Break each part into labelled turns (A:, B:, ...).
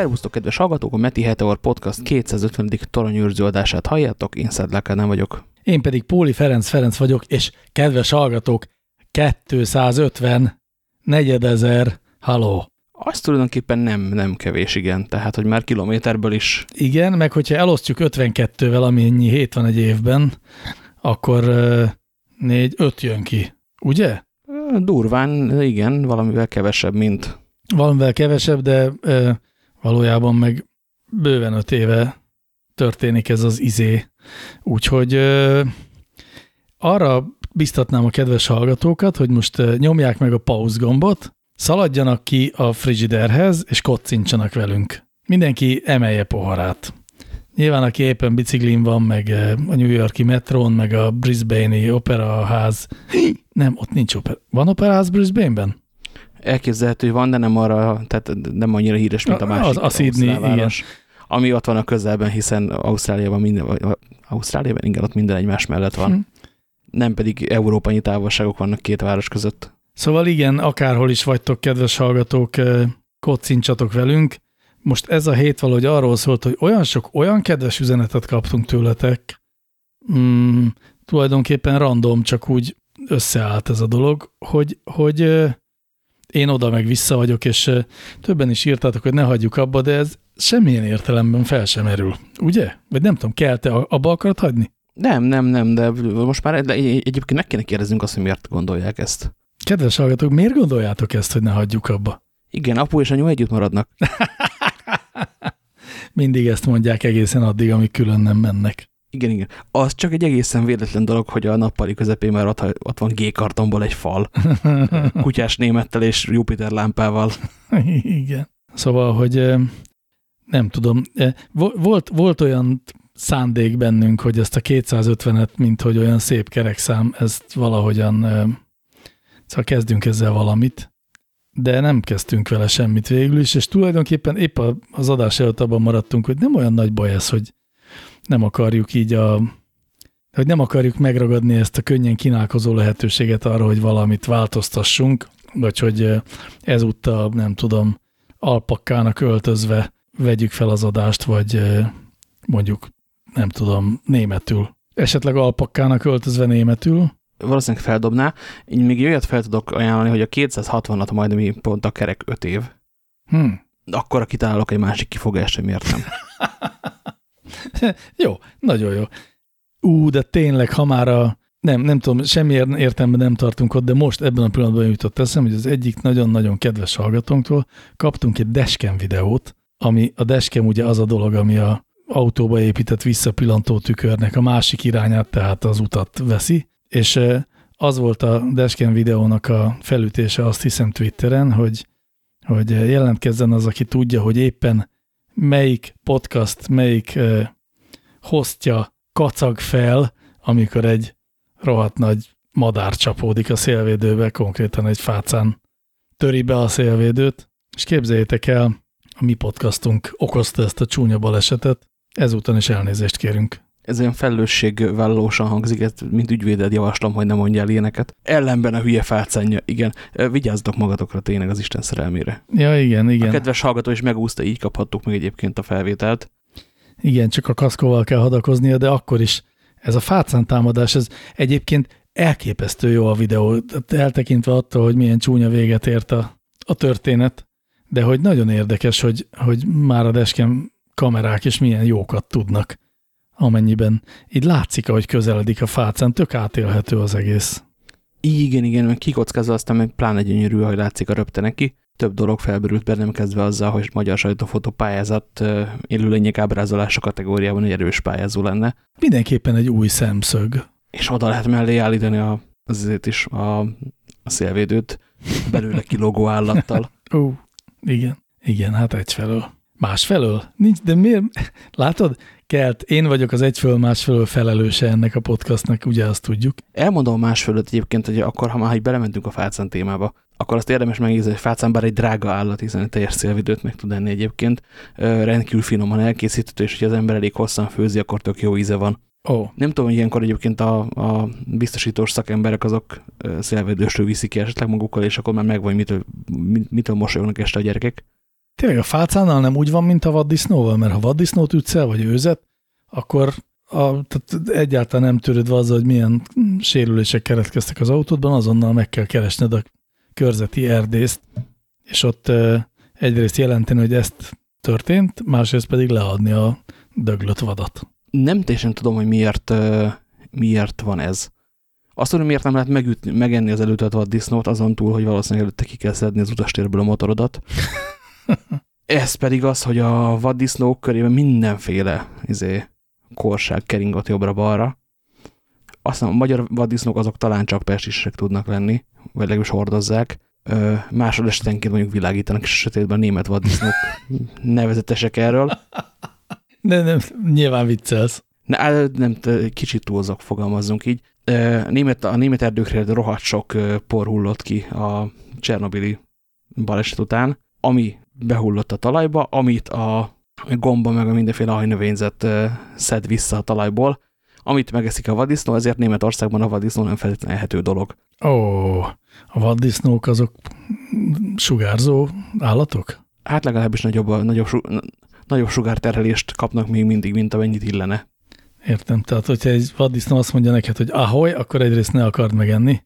A: Szervusztok, kedves hallgatók! A Meti Heteor Podcast 250. toronyőrző adását halljátok, én Szedláka nem vagyok.
B: Én pedig Póli Ferenc Ferenc vagyok, és kedves hallgatók, 250 negyedezer, haló.
A: Az tulajdonképpen nem, nem kevés, igen. Tehát, hogy már kilométerből is.
B: Igen, meg hogyha elosztjuk 52-vel, ami ennyi hét van egy évben, akkor 4-5 jön ki, ugye?
A: Durván, igen, valamivel kevesebb, mint...
B: Valamivel kevesebb, de valójában meg bőven öt éve történik ez az izé. Úgyhogy arra biztatnám a kedves hallgatókat, hogy most nyomják meg a pause gombot, szaladjanak ki a frigiderhez, és kocincsanak velünk. Mindenki emelje poharát. Nyilván, aki éppen biciklin van, meg a New Yorki metrón, meg a Brisbane-i operaház. Nem, ott nincs opera. Van operaház Brisbane-ben?
A: Elképzelhető, hogy van, de nem arra, tehát nem annyira híres, mint a másik.
B: Az, a Sydney, igen.
A: Ami ott van a közelben, hiszen Ausztráliában minden, Ausztráliában igen, ott minden egymás mellett van. Hm. Nem pedig európai távolságok vannak két város között.
B: Szóval igen, akárhol is vagytok, kedves hallgatók, kocincsatok velünk. Most ez a hét valahogy arról szólt, hogy olyan sok, olyan kedves üzenetet kaptunk tőletek, mm, tulajdonképpen random, csak úgy összeállt ez a dolog, hogy, hogy én oda meg vissza vagyok, és többen is írtátok, hogy ne hagyjuk abba, de ez semmilyen értelemben fel sem erül, ugye? Vagy nem tudom, kell te abba akarod hagyni?
A: Nem, nem, nem, de most már de egyébként meg kéne kérdeznünk azt, hogy miért gondolják ezt.
B: Kedves hallgatók, miért gondoljátok ezt, hogy ne hagyjuk abba?
A: Igen, apu és anyu együtt maradnak.
B: Mindig ezt mondják egészen addig, amíg külön nem mennek.
A: Igen, igen. Az csak egy egészen véletlen dolog, hogy a nappali közepén már ott, ott van G-kartonból egy fal. Kutyás némettel és Jupiter lámpával.
B: Igen. Szóval, hogy nem tudom, volt, volt olyan szándék bennünk, hogy ezt a 250-et, mint hogy olyan szép kerekszám, ezt valahogyan, szóval kezdünk ezzel valamit, de nem kezdtünk vele semmit végül is, és tulajdonképpen épp az adás előtt abban maradtunk, hogy nem olyan nagy baj ez, hogy nem akarjuk így a, hogy nem akarjuk megragadni ezt a könnyen kínálkozó lehetőséget arra, hogy valamit változtassunk, vagy hogy ezúttal, nem tudom, alpakkának öltözve vegyük fel az adást, vagy mondjuk, nem tudom, németül. Esetleg alpakkának öltözve németül.
A: Valószínűleg feldobná. Én még olyat fel tudok ajánlani, hogy a 260-at majd mi pont a kerek 5 év.
B: Hmm.
A: Akkor kitálok egy másik kifogást, hogy miért nem.
B: jó, nagyon jó. Ú, de tényleg, ha már a, nem, nem tudom, semmi értelme nem tartunk ott, de most ebben a pillanatban jutott eszem, hogy az egyik nagyon-nagyon kedves hallgatónktól kaptunk egy dashcam videót, ami a dashcam ugye az a dolog, ami a autóba épített visszapillantó tükörnek a másik irányát, tehát az utat veszi, és az volt a dashcam videónak a felütése, azt hiszem Twitteren, hogy, hogy jelentkezzen az, aki tudja, hogy éppen melyik podcast, melyik uh, hostja kacag fel, amikor egy rohadt nagy madár csapódik a szélvédőbe, konkrétan egy fácán töri be a szélvédőt, és képzeljétek el, a mi podcastunk okozta ezt a csúnya balesetet, ezúton is elnézést kérünk.
A: Ez olyan felelősségvállalósan hangzik, ezt mint ügyvéded javaslom, hogy ne mondjál ilyeneket. Ellenben a hülye fácánja, igen. Vigyázzatok magatokra tényleg az Isten szerelmére.
B: Ja, igen, igen. A
A: kedves hallgató is megúszta, így kaphattuk meg egyébként a felvételt.
B: Igen, csak a kaszkóval kell hadakoznia, de akkor is ez a fácán támadás, ez egyébként elképesztő jó a videó, eltekintve attól, hogy milyen csúnya véget ért a, a történet, de hogy nagyon érdekes, hogy, hogy már a deskem kamerák is milyen jókat tudnak amennyiben így látszik, ahogy közeledik a fácán, tök átélhető az egész.
A: Igen, igen, meg kikockázza, aztán meg pláne gyönyörű, hogy látszik a röpte neki. Több dolog felberült bennem kezdve azzal, hogy magyar sajtófotó pályázat élőlények ábrázolása kategóriában egy erős pályázó lenne.
B: Mindenképpen egy új szemszög.
A: És oda lehet mellé állítani a, azért is a, a szélvédőt belőle kilógó állattal.
B: Ó, igen, igen, hát egyfelől. Másfelől? Nincs, de miért? Látod, kelt. Én vagyok az egyfelől másfelől felelőse ennek a podcastnak, ugye azt tudjuk.
A: Elmondom másfelől egyébként, hogy akkor, ha már hogy belementünk a fácán témába, akkor azt érdemes megnézni, hogy fácán bár egy drága állat, hiszen egy teljes szélvidőt meg tud enni egyébként, rendkívül finoman elkészíthető, és hogy az ember elég hosszan főzi, akkor tök jó íze van.
B: Oh.
A: Nem tudom, hogy ilyenkor egyébként a, a biztosítós szakemberek azok szélvédősről viszik ki esetleg magukkal, és akkor már megvan, mitől, mitől mosolyognak este a gyerekek.
B: Tényleg a fácánnal nem úgy van, mint a vaddisznóval, mert ha vaddisznót ütsz el, vagy őzet, akkor a, tehát egyáltalán nem törődve azzal, hogy milyen sérülések keretkeztek az autódban, azonnal meg kell keresned a körzeti erdészt, és ott egyrészt jelenteni, hogy ezt történt, másrészt pedig leadni a döglött vadat.
A: Nem teljesen tudom, hogy miért, miért van ez. Azt tudom, miért nem lehet megütni, megenni az előtött vaddisznót, azon túl, hogy valószínűleg előtte ki kell szedni az utastérből a motorodat. Ez pedig az, hogy a vaddisznók körében mindenféle izé, korság keringott jobbra-balra. Aztán a magyar vaddisznók azok talán csak pestisek tudnak lenni, vagy legalábbis hordozzák. Ö, másod esetenként mondjuk világítanak, és sötétben a német vaddisznók nevezetesek erről.
B: De nem, nyilván viccelsz.
A: Ne, nem, kicsit túlzok, fogalmazzunk így. A német, a német erdőkre rohadt sok por hullott ki a Csernobili baleset után, ami behullott a talajba, amit a gomba meg a mindenféle hajnövényzet szed vissza a talajból, amit megeszik a vaddisznó, ezért Németországban a vaddisznó nem feltétlenül ehető dolog.
B: Ó, a vaddisznók azok sugárzó állatok?
A: Hát legalábbis nagyobb, nagyobb, nagyobb sugárterhelést kapnak még mindig, mint amennyit illene.
B: Értem, tehát hogyha egy vaddisznó azt mondja neked, hogy ahoy, akkor egyrészt ne akard megenni.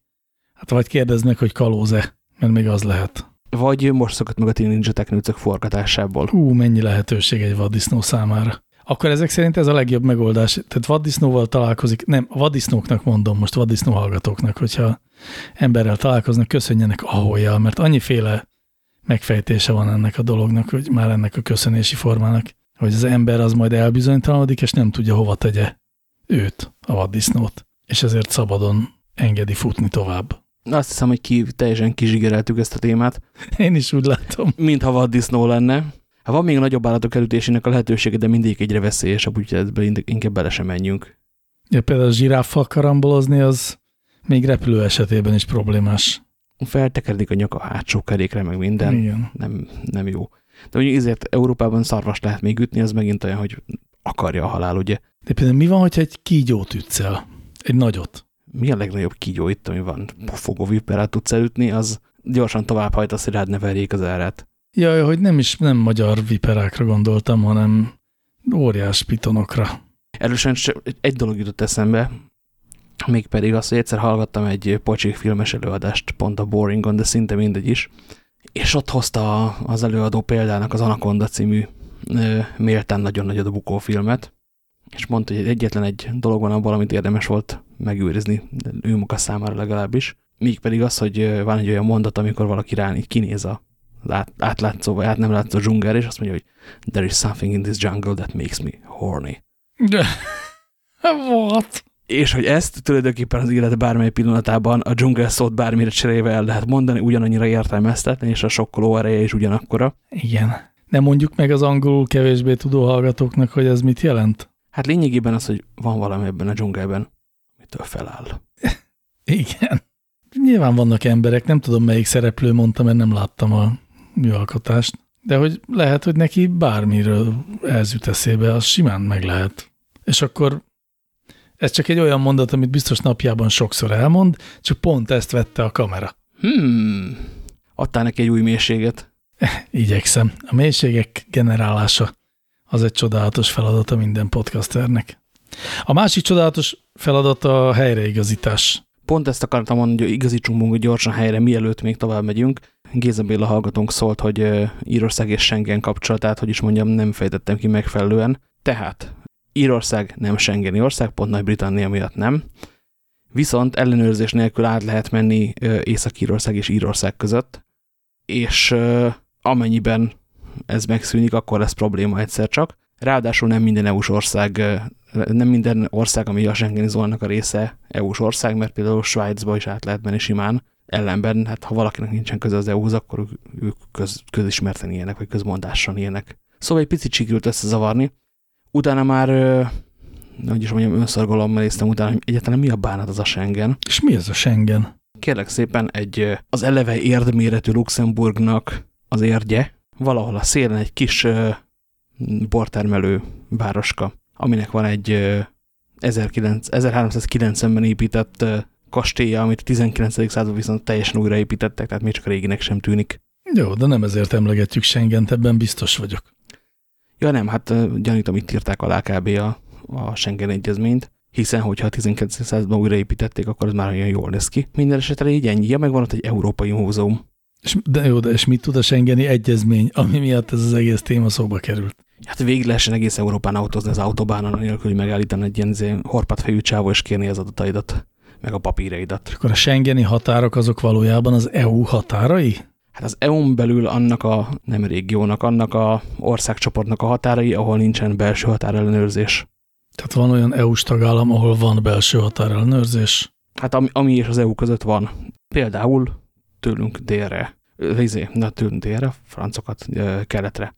B: Hát vagy kérdezd meg, hogy kalóz-e, mert még az lehet.
A: Vagy most szokott meg a Teen Ninja Technőcök forgatásából.
B: Hú, mennyi lehetőség egy vaddisznó számára. Akkor ezek szerint ez a legjobb megoldás. Tehát vaddisznóval találkozik, nem, vaddisznóknak mondom most, vaddisznó hallgatóknak, hogyha emberrel találkoznak, köszönjenek aholjal, mert annyiféle megfejtése van ennek a dolognak, hogy már ennek a köszönési formának, hogy az ember az majd elbizonytalanodik, és nem tudja hova tegye őt, a vaddisznót, és ezért szabadon engedi futni tovább.
A: Azt hiszem, hogy ki, teljesen kizsigereltük ezt a témát.
B: Én is úgy látom.
A: Mintha vaddisznó lenne. Hát van még nagyobb állatok elütésének a lehetősége, de mindig egyre veszélyesebb, úgyhogy ebbe inkább bele sem menjünk.
B: Ja, például a zsiráffal karambolozni az még repülő esetében is problémás.
A: Feltekeredik a nyaka a hátsó kerékre, meg minden. Igen. Nem, nem jó. De mondjuk ezért Európában szarvas lehet még ütni, az megint olyan, hogy akarja a halál, ugye?
B: De például mi van, hogyha egy kígyót ütsz el? Egy nagyot?
A: Mi a legnagyobb kígyó itt, ami van? Fogóviperát tudsz elütni, az gyorsan tovább hajtasz, hogy rád ne verjék az árát.
B: Jaj, hogy nem is nem magyar viperákra gondoltam, hanem óriás pitonokra.
A: Erősen egy dolog jutott eszembe, mégpedig az, hogy egyszer hallgattam egy pocsik filmes előadást, pont a Boringon, de szinte mindegy is, és ott hozta az előadó példának az Anaconda című méltán nagyon nagy a bukó filmet, és mondta, hogy egyetlen egy dolog van abban, amit érdemes volt megőrizni, ő maga számára legalábbis. Még pedig az, hogy van egy olyan mondat, amikor valaki rá kinéz a át, átlátszó, vagy át nem látszó dzsunger, és azt mondja, hogy there is something in this jungle that makes me horny.
B: De, what?
A: És hogy ezt tulajdonképpen az élet bármely pillanatában a dzsungel szót bármire cserélve el lehet mondani, ugyanannyira értelmeztetni, és a sokkoló ereje is ugyanakkora.
B: Igen. Nem mondjuk meg az angolul kevésbé tudó hallgatóknak, hogy ez mit jelent?
A: Hát lényegében az, hogy van valami ebben a dzsungelben, mitől feláll.
B: Igen. Nyilván vannak emberek, nem tudom melyik szereplő mondta, mert nem láttam a műalkotást, de hogy lehet, hogy neki bármiről ez jut eszébe, az simán meg lehet. És akkor ez csak egy olyan mondat, amit biztos napjában sokszor elmond, csak pont ezt vette a kamera.
A: Hmm, adtál neki egy új mélységet.
B: Igyekszem. A mélységek generálása az egy csodálatos feladata minden podcasternek. A másik csodálatos feladat a helyreigazítás.
A: Pont ezt akartam mondani, hogy igazítsunk munkat gyorsan helyre, mielőtt még tovább megyünk. Géza Béla hallgatónk szólt, hogy Írország és Schengen kapcsolatát, hogy is mondjam, nem fejtettem ki megfelelően. Tehát Írország nem Schengeni ország, pont Nagy-Britannia miatt nem. Viszont ellenőrzés nélkül át lehet menni Észak-Írország és Írország között, és amennyiben ez megszűnik, akkor lesz probléma egyszer csak. Ráadásul nem minden EU-s ország, nem minden ország, ami a Schengeni zónának a része EU-s ország, mert például Svájcba is át lehet menni simán. Ellenben, hát ha valakinek nincsen köze az EU-hoz, akkor ők köz, közismerten ilyenek, vagy közmondásan ilyenek. Szóval egy picit sikerült összezavarni. Utána már, hogy is mondjam, önszorgalommal néztem utána, hogy egyáltalán mi a bánat az a Schengen.
B: És mi ez a Schengen?
A: Kérlek szépen, egy az eleve érdméretű Luxemburgnak az érdje, valahol a szélen egy kis bortermelő városka, aminek van egy uh, 1390-ben épített kastélya, amit a 19. században viszont teljesen újraépítettek, tehát még csak a réginek sem tűnik.
B: Jó, de nem ezért emlegetjük Schengent, ebben biztos vagyok.
A: Ja nem, hát gyanítom, itt írták alá kb. a, a Schengen egyezményt, hiszen hogyha a 19. században újraépítették, akkor az már olyan jól néz ki. Minden esetre így ennyi. Ja, meg van ott egy európai múzeum.
B: És, de jó, de és mit tud a Schengeni egyezmény, ami miatt ez az egész téma szóba került?
A: Hát végig lehessen egész Európán autózni az autóbánon, anélkül, hogy megállítani egy ilyen izé horpatfejű csávó, és kérni az adataidat, meg a papíreidat.
B: Akkor a Schengeni határok azok valójában az EU határai?
A: Hát az EU-n belül annak a nem régiónak, annak a országcsoportnak a határai, ahol nincsen belső határellenőrzés.
B: Tehát van olyan EU-s tagállam, ahol van belső határellenőrzés?
A: Hát ami, ami és az EU között van. Például tőlünk délre, izé, na tőlünk délre, francokat keletre.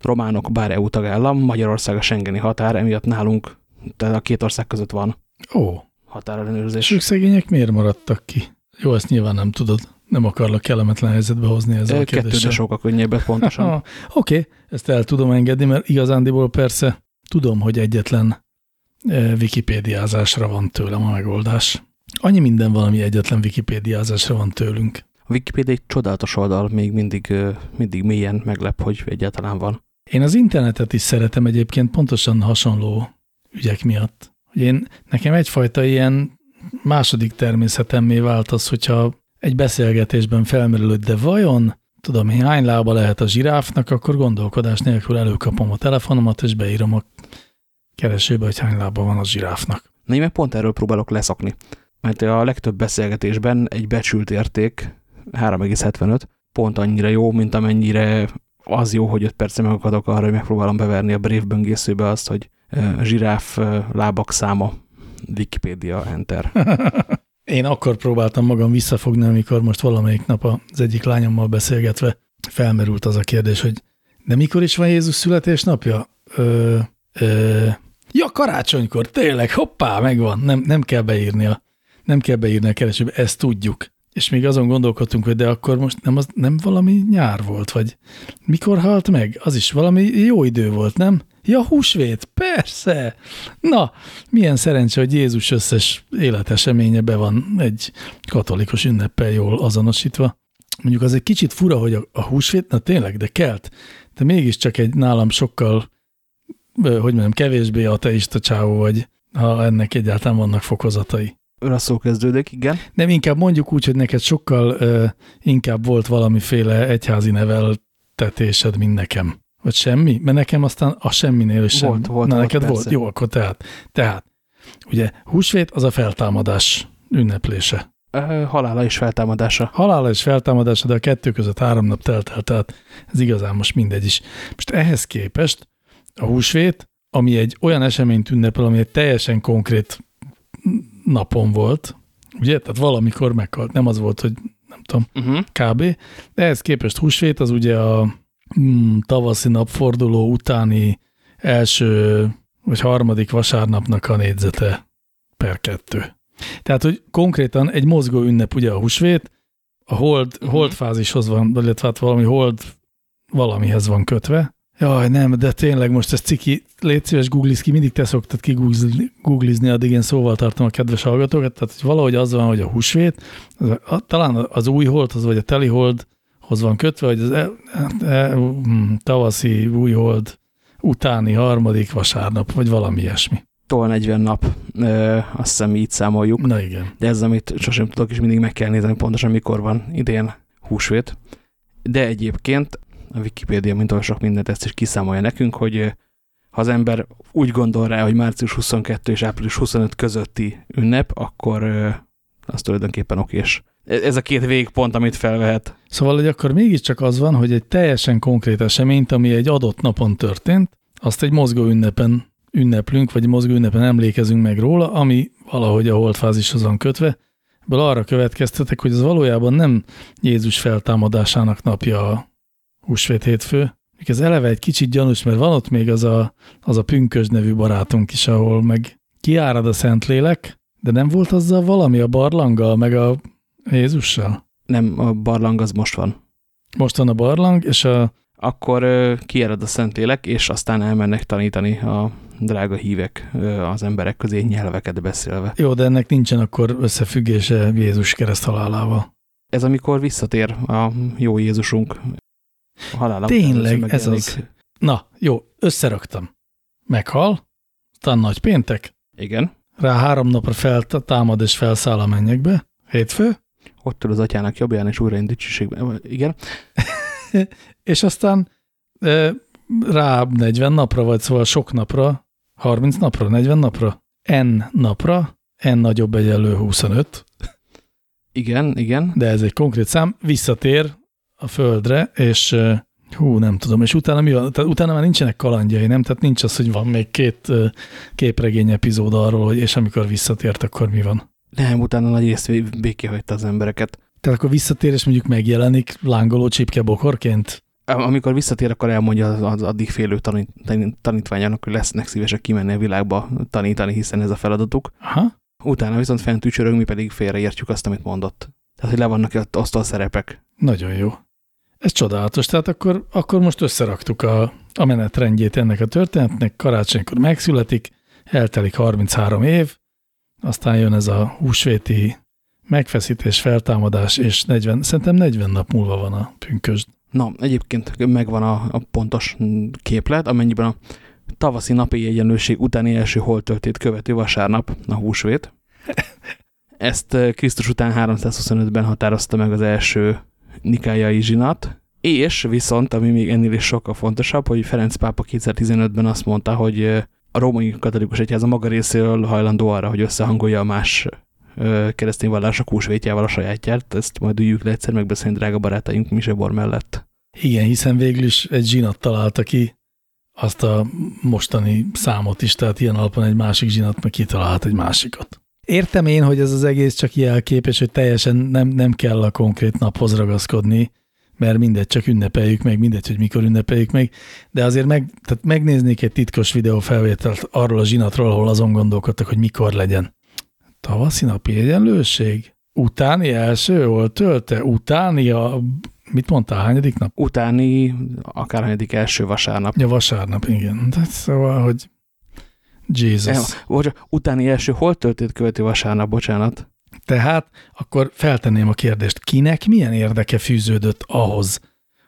A: Románok bár EU tagállam, Magyarország a Schengeni határ, emiatt nálunk, tehát a két ország között van
B: Ó, és
A: határellenőrzés.
B: ők szegények miért maradtak ki? Jó, ezt nyilván nem tudod. Nem akarlak kellemetlen helyzetbe hozni ezzel a
A: Ö, Kettő, de
B: kérdéssel.
A: sokkal könnyebb, pontosan.
B: Oké, okay, ezt el tudom engedni, mert igazándiból persze tudom, hogy egyetlen eh, wikipédiázásra van tőlem a megoldás. Annyi minden van, ami egyetlen wikipédiázásra van tőlünk.
A: A Wikipedia egy csodálatos oldal, még mindig, mindig mélyen meglep, hogy egyáltalán van.
B: Én az internetet is szeretem egyébként pontosan hasonló ügyek miatt. Hogy én, nekem egyfajta ilyen második természetemmé vált az, hogyha egy beszélgetésben felmerül, hogy de vajon, tudom én, hány lába lehet a zsiráfnak, akkor gondolkodás nélkül előkapom a telefonomat, és beírom a keresőbe, hogy hány lába van a zsiráfnak.
A: Na én meg pont erről próbálok leszokni. Mert a legtöbb beszélgetésben egy becsült érték, 3,75, pont annyira jó, mint amennyire az jó, hogy 5 percre megakadok arra, hogy megpróbálom beverni a Brave böngészőbe azt, hogy zsiráf lábak száma, Wikipedia, enter.
B: Én akkor próbáltam magam visszafogni, amikor most valamelyik nap az egyik lányommal beszélgetve felmerült az a kérdés, hogy de mikor is van Jézus születésnapja? Ö, ö, ja, karácsonykor, tényleg, hoppá, megvan, nem, nem kell beírni a, nem kell beírni a keresőbe, ezt tudjuk. És még azon gondolkodtunk, hogy de akkor most nem, az, nem valami nyár volt, vagy mikor halt meg? Az is valami jó idő volt, nem? Ja, húsvét, persze! Na, milyen szerencse, hogy Jézus összes életeseménye be van egy katolikus ünneppel jól azonosítva. Mondjuk az egy kicsit fura, hogy a, a húsvét, na tényleg, de kelt, de mégiscsak egy nálam sokkal, hogy mondjam, kevésbé ateista csávó vagy, ha ennek egyáltalán vannak fokozatai.
A: Rosszul kezdődik, igen.
B: Nem, inkább mondjuk úgy, hogy neked sokkal ö, inkább volt valamiféle egyházi neveltetésed, mint nekem. Vagy semmi? Mert nekem aztán a semminél sem.
A: Volt, volt,
B: Na,
A: volt,
B: neked
A: persze.
B: volt. Jó, akkor tehát. Tehát, ugye húsvét az a feltámadás ünneplése.
A: Ö, Halála és feltámadása.
B: Halála és feltámadása, de a kettő között három nap telt el, tehát ez igazán most mindegy is. Most ehhez képest a húsvét, ami egy olyan eseményt ünnepel, ami egy teljesen konkrét napon volt, ugye? Tehát valamikor meghalt, nem az volt, hogy nem tudom,
A: Uh -huh.
B: kb. De ehhez képest húsvét az ugye a mm, tavaszi napforduló utáni első vagy harmadik vasárnapnak a négyzete per kettő. Tehát, hogy konkrétan egy mozgó ünnep ugye a húsvét, a hold,
A: Mhm.
B: hold fázishoz van, illetve hát valami hold valamihez van kötve. Jaj, nem, de tényleg most ez ciki, légy szíves, googliz ki, mindig te szoktad googlizni, addig én szóval tartom a kedves hallgatókat, tehát hogy valahogy az van, hogy a húsvét, az, a, talán az új holdhoz, vagy a teli holdhoz van kötve, hogy az e, e, mm, tavaszi új hold utáni harmadik vasárnap, vagy valami ilyesmi.
A: Tol 40 nap, ö, azt hiszem így számoljuk.
B: Na igen.
A: de ez, amit sosem tudok, és mindig meg kell nézni pontosan, mikor van idén húsvét. De egyébként a Wikipédia, mint olyan sok mindent, ezt is kiszámolja nekünk, hogy ö, ha az ember úgy gondol rá, hogy március 22 és április 25 közötti ünnep, akkor ö, az tulajdonképpen okés. Ez ez a két végpont, amit felvehet.
B: Szóval, hogy akkor mégiscsak az van, hogy egy teljesen konkrét eseményt, ami egy adott napon történt, azt egy mozgó ünnepen ünneplünk, vagy mozgó ünnepen emlékezünk meg róla, ami valahogy a holdfázishoz van kötve. Ebből arra következtetek, hogy ez valójában nem Jézus feltámadásának napja húsvét hétfő. Még ez eleve egy kicsit gyanús, mert van ott még az a, az a pünkös nevű barátunk is, ahol meg kiárad a Szentlélek, de nem volt azzal valami a barlanggal, meg a Jézussal?
A: Nem, a barlang az most van.
B: Most van a barlang, és a,
A: Akkor ö, kiered a Szentlélek, és aztán elmennek tanítani a drága hívek ö, az emberek közé nyelveket beszélve.
B: jó, de ennek nincsen akkor összefüggése Jézus kereszt halálával.
A: Ez amikor visszatér a jó Jézusunk a halála.
B: Tényleg, ez az. Na, jó, összeraktam. Meghal, aztán nagy péntek.
A: Igen.
B: Rá három napra feltámad és felszáll a mennyekbe. Hétfő.
A: Ott ül az atyának jobbján, és újra dicsőségben. Igen.
B: és aztán rá 40 napra, vagy szóval sok napra, 30 napra, 40 napra, N napra, N nagyobb egyenlő 25.
A: Igen, igen.
B: De ez egy konkrét szám, visszatér a földre, és hú, nem tudom, és utána mi van? Tehát utána már nincsenek kalandjai, nem? Tehát nincs az, hogy van még két képregény epizód arról, hogy és amikor visszatért, akkor mi van?
A: Nem, utána nagy részt békéhagyta az embereket.
B: Tehát akkor visszatér, és mondjuk megjelenik lángoló csipke bokorként?
A: Amikor visszatér, akkor elmondja az, az addig félő tanít, tanítványának, hogy lesznek szívesek kimenni a világba tanítani, hiszen ez a feladatuk.
B: Aha.
A: Utána viszont fent ücsörög, mi pedig félreértjük azt, amit mondott. Tehát, hogy le vannak ott a szerepek.
B: Nagyon jó. Ez csodálatos. Tehát akkor, akkor most összeraktuk a, a menetrendjét ennek a történetnek. Karácsonykor megszületik, eltelik 33 év, aztán jön ez a húsvéti megfeszítés, feltámadás, és 40, szerintem 40 nap múlva van a pünkösd.
A: Na, egyébként megvan a, a pontos képlet, amennyiben a tavaszi napi egyenlőség utáni első holtöltét követő vasárnap, a húsvét. Ezt eh, Krisztus után 325-ben határozta meg az első nikájai zsinat, és viszont, ami még ennél is sokkal fontosabb, hogy Ferenc pápa 2015-ben azt mondta, hogy a római katolikus egyház a maga részéről hajlandó arra, hogy összehangolja a más keresztény vallások húsvétjával a sajátját, ezt majd üljük le egyszer megbeszélni drága barátaink Misebor mellett.
B: Igen, hiszen végül is egy zsinat találta ki azt a mostani számot is, tehát ilyen alapon egy másik zsinat meg kitalált egy másikat. Értem én, hogy ez az egész csak jelkép, és hogy teljesen nem, nem kell a konkrét naphoz ragaszkodni, mert mindegy, csak ünnepeljük meg, mindegy, hogy mikor ünnepeljük meg, de azért meg, tehát megnéznék egy titkos videófelvételt arról a zsinatról, ahol azon gondolkodtak, hogy mikor legyen. Tavaszi napi egyenlőség? Utáni első volt tölte? Utáni a Mit mondtál, hányadik nap?
A: Utáni, akár hányadik első vasárnap.
B: Ja, vasárnap, igen. De szóval, hogy Jesus.
A: Ja, utáni első hol töltét követő vasárnap, bocsánat.
B: Tehát akkor feltenném a kérdést, kinek milyen érdeke fűződött ahhoz,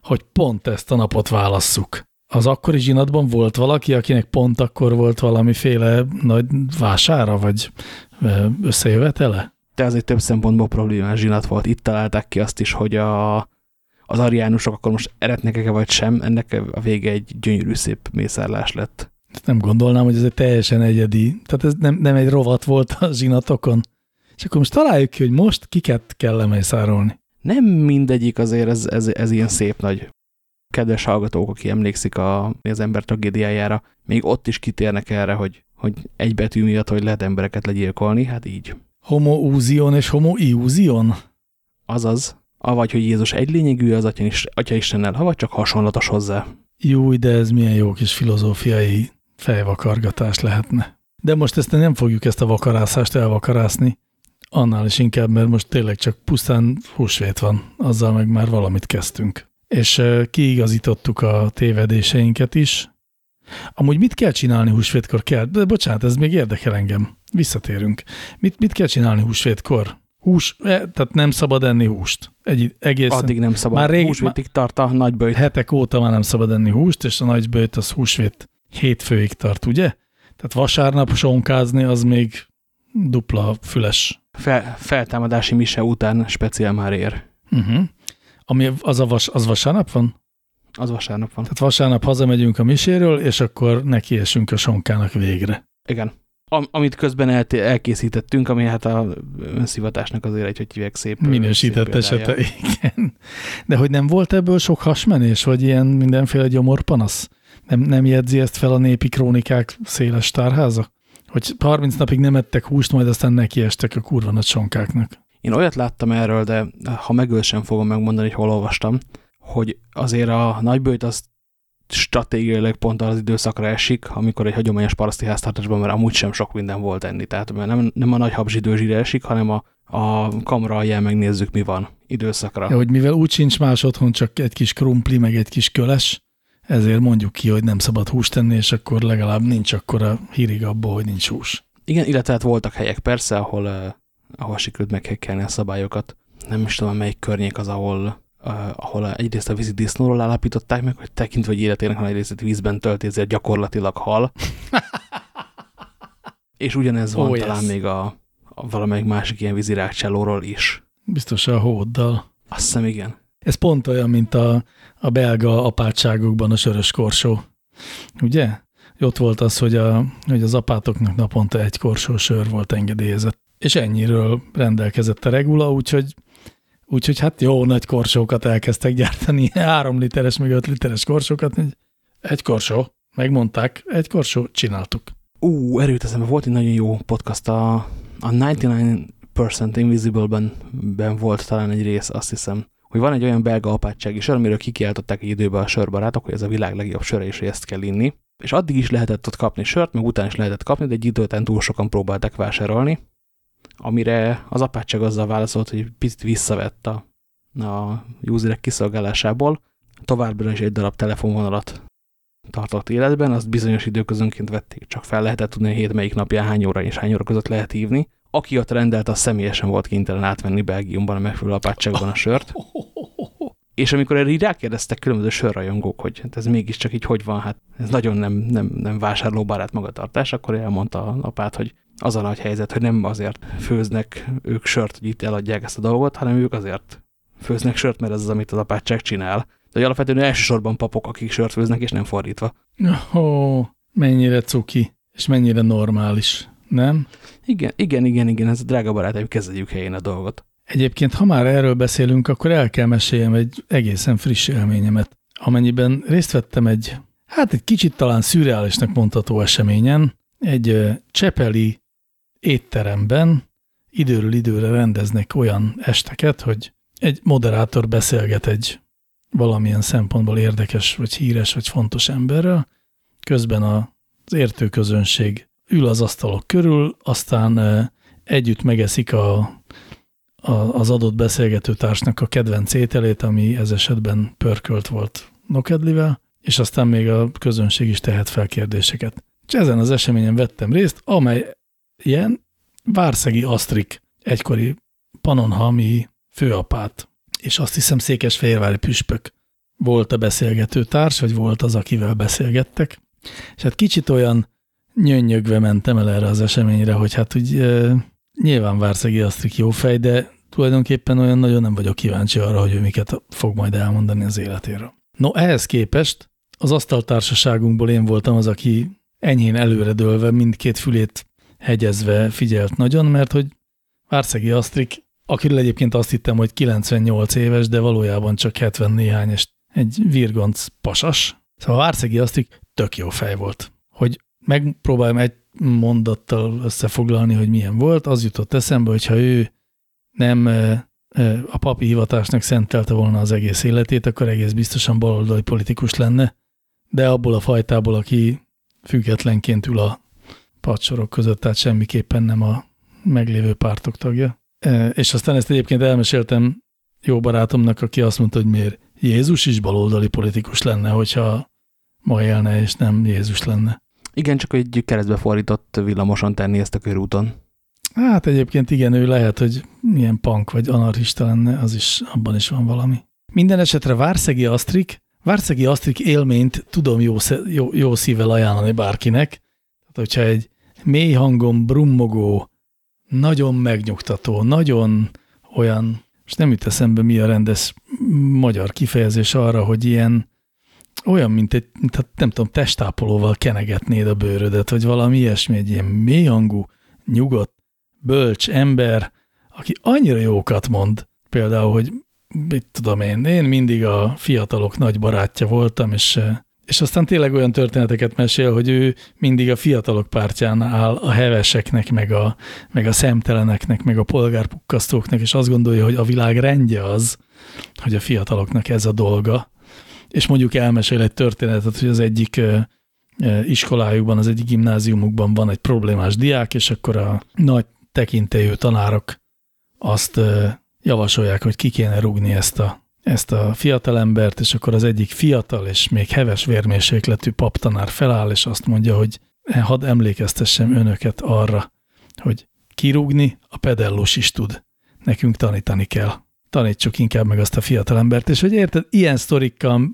B: hogy pont ezt a napot válasszuk? Az akkori zsinatban volt valaki, akinek pont akkor volt valamiféle nagy vására, vagy összejövetele?
A: De egy több szempontból problémás zsinat volt. Itt találták ki azt is, hogy a, az ariánusok akkor most eretnek-e vagy sem, ennek a vége egy gyönyörű szép mészárlás lett.
B: Nem gondolnám, hogy ez egy teljesen egyedi, tehát ez nem, nem egy rovat volt a zsinatokon. És akkor most találjuk ki, hogy most kiket kell lemészárolni.
A: Nem mindegyik azért ez, ez, ez ilyen szép nagy. Kedves hallgatók, aki emlékszik a, az ember tragédiájára, még ott is kitérnek erre, hogy, hogy egy betű miatt, hogy lehet embereket legyilkolni, hát így.
B: Homo úzion és homo iúzion?
A: Azaz avagy hogy Jézus egy lényegű az Atya, Atya Istennel, avagy csak hasonlatos hozzá.
B: Jó, de ez milyen jó kis filozófiai fejvakargatás lehetne. De most ezt nem fogjuk ezt a vakarászást elvakarászni, annál is inkább, mert most tényleg csak pusztán húsvét van, azzal meg már valamit kezdtünk. És kiigazítottuk a tévedéseinket is. Amúgy mit kell csinálni húsvétkor? Kell, de bocsánat, ez még érdekel engem. Visszatérünk. Mit, mit kell csinálni húsvétkor? Hús, e, tehát nem szabad enni húst. Egy, egészen.
A: Addig nem szabad. Már rég, Húsvétig tart a nagybőjt.
B: Hetek óta már nem szabad enni húst, és a nagybőjt az húsvét hétfőig tart, ugye? Tehát vasárnap sonkázni az még dupla füles.
A: Fel, feltámadási mise után speciál már ér.
B: Uh -huh. Ami az, a vas, az vasárnap van?
A: Az vasárnap van.
B: Tehát vasárnap hazamegyünk a miséről, és akkor nekiesünk a sonkának végre.
A: Igen am, amit közben el, elkészítettünk, ami hát a önszivatásnak azért egy, hogy hívják szép
B: Minősített szép esete, igen. De hogy nem volt ebből sok hasmenés, vagy ilyen mindenféle gyomorpanasz? Nem, nem jegyzi ezt fel a népi krónikák széles tárháza? Hogy 30 napig nem ettek húst, majd aztán nekiestek a kurva nagy sonkáknak.
A: Én olyat láttam erről, de ha megöl sem fogom megmondani, hogy hol olvastam, hogy azért a nagybőjt azt stratégiailag pont az időszakra esik, amikor egy hagyományos paraszti háztartásban már amúgy sem sok minden volt enni. Tehát nem, nem a nagy habzsidőzsire esik, hanem a, a kamra alján megnézzük, mi van időszakra.
B: Ja, hogy mivel úgy sincs más otthon, csak egy kis krumpli, meg egy kis köles, ezért mondjuk ki, hogy nem szabad húst tenni, és akkor legalább nincs akkora hírig abból, hogy nincs hús.
A: Igen, illetve hát voltak helyek persze, ahol, uh, ahol sikerült meghekkelni a szabályokat. nem is tudom, melyik környék az, ahol, uh, ahol egyrészt a vízi disznóról állapították meg, hogy tekintve, hogy életének a nagy részét vízben tölti, ezért gyakorlatilag hal. És ugyanez van oh, talán yes. még a, a valamelyik másik ilyen vízirákcsálóról is.
B: Biztos a hóddal.
A: Azt hiszem, igen.
B: Ez pont olyan, mint a, a belga apátságokban a sörös korsó. Ugye? Ott volt az, hogy, a, hogy az apátoknak naponta egy korsó sör volt engedélyezett. És ennyiről rendelkezett a regula, úgyhogy, úgyhogy hát jó nagy korsókat elkezdtek gyártani, három literes, meg öt literes korsókat. Egy korsó, megmondták, egy korsó, csináltuk.
A: Ú, erőt eszembe, volt egy nagyon jó podcast, a, a 99% Invisible-ben ben volt talán egy rész, azt hiszem, hogy van egy olyan belga apátsági sör, amiről kikiáltották egy időbe a sörbarátok, hogy ez a világ legjobb söre, és ezt kell inni. És addig is lehetett ott kapni sört, meg utána is lehetett kapni, de egy idő után túl sokan próbáltak vásárolni, amire az apátság azzal válaszolt, hogy picit visszavett a, a userek kiszolgálásából, továbbra is egy darab telefonvonalat tartott életben, azt bizonyos időközönként vették, csak fel lehetett tudni, hogy hét melyik napján hány óra és hány óra között lehet hívni. Aki ott rendelt, az személyesen volt kénytelen átvenni Belgiumban a megfelelő apátságban a sört. És amikor erre így rákérdeztek különböző sörrajongók, hogy hát ez mégiscsak így hogy van, hát ez nagyon nem, nem, nem vásárlóbarát magatartás, akkor elmondta a apát, hogy az a nagy helyzet, hogy nem azért főznek ők sört, hogy itt eladják ezt a dolgot, hanem ők azért főznek sört, mert ez az, amit az apátság csinál. De hogy alapvetően elsősorban papok, akik sört főznek, és nem fordítva.
B: Ó, mennyire cuki, és mennyire normális, nem?
A: Igen, igen, igen, igen, ez a drága barátaim, kezdjük helyén a dolgot.
B: Egyébként, ha már erről beszélünk, akkor el kell meséljem egy egészen friss élményemet, amennyiben részt vettem egy, hát egy kicsit talán szürreálisnak mondható eseményen, egy csepeli étteremben időről időre rendeznek olyan esteket, hogy egy moderátor beszélget egy valamilyen szempontból érdekes, vagy híres, vagy fontos emberrel, közben az értőközönség ül az asztalok körül, aztán együtt megeszik a, a, az adott beszélgető társnak a kedvenc ételét, ami ez esetben pörkölt volt nokedlivel, és aztán még a közönség is tehet fel kérdéseket. És ezen az eseményen vettem részt, amely ilyen Várszegi Asztrik egykori panonhalmi főapát, és azt hiszem Székesfehérvári püspök volt a beszélgető társ, vagy volt az, akivel beszélgettek. És hát kicsit olyan nyönnyögve mentem el erre az eseményre, hogy hát úgy e, nyilván Várszegi Asztrik jó fej, de tulajdonképpen olyan nagyon nem vagyok kíváncsi arra, hogy ő miket fog majd elmondani az életéről. No, ehhez képest az asztaltársaságunkból én voltam az, aki enyhén előredőlve mindkét fülét hegyezve figyelt nagyon, mert hogy Várszegi Asztrik, akiről egyébként azt hittem, hogy 98 éves, de valójában csak 70 néhány, és egy virgonc pasas. Szóval Várszegi Asztrik tök jó fej volt. Hogy megpróbáljam egy mondattal összefoglalni, hogy milyen volt, az jutott eszembe, hogyha ő nem a papi hivatásnak szentelte volna az egész életét, akkor egész biztosan baloldali politikus lenne, de abból a fajtából, aki függetlenként ül a padsorok között, tehát semmiképpen nem a meglévő pártok tagja. És aztán ezt egyébként elmeséltem jó barátomnak, aki azt mondta, hogy miért Jézus is baloldali politikus lenne, hogyha ma élne, és nem Jézus lenne.
A: Igen, csak egy keresztbe fordított villamoson tenni ezt a körúton.
B: Hát egyébként igen, ő lehet, hogy milyen punk vagy anarchista lenne, az is, abban is van valami. Minden esetre Várszegi Asztrik, Várszegi Asztrik élményt tudom jó, jó, jó szívvel ajánlani bárkinek. Tehát, hogyha egy mély hangon brummogó, nagyon megnyugtató, nagyon olyan, és nem jut eszembe mi a rendes magyar kifejezés arra, hogy ilyen olyan, mint egy, mint, nem tudom, testápolóval kenegetnéd a bőrödet, vagy valami ilyesmi, egy ilyen mély hangú, nyugodt, bölcs ember, aki annyira jókat mond, például, hogy mit tudom én, én mindig a fiatalok nagy barátja voltam, és és aztán tényleg olyan történeteket mesél, hogy ő mindig a fiatalok pártján áll a heveseknek, meg a, meg a szemteleneknek, meg a polgárpukkasztóknak, és azt gondolja, hogy a világ rendje az, hogy a fiataloknak ez a dolga. És mondjuk elmesél egy történetet, hogy az egyik iskolájukban, az egyik gimnáziumukban van egy problémás diák, és akkor a nagy tekintélyű tanárok azt javasolják, hogy ki kéne rúgni ezt a ezt a fiatalembert, és akkor az egyik fiatal és még heves vérmérsékletű paptanár feláll, és azt mondja, hogy hadd emlékeztessem önöket arra, hogy kirúgni a pedellus is tud. Nekünk tanítani kell. Tanítsuk inkább meg azt a fiatalembert. És hogy érted, ilyen sztorikkal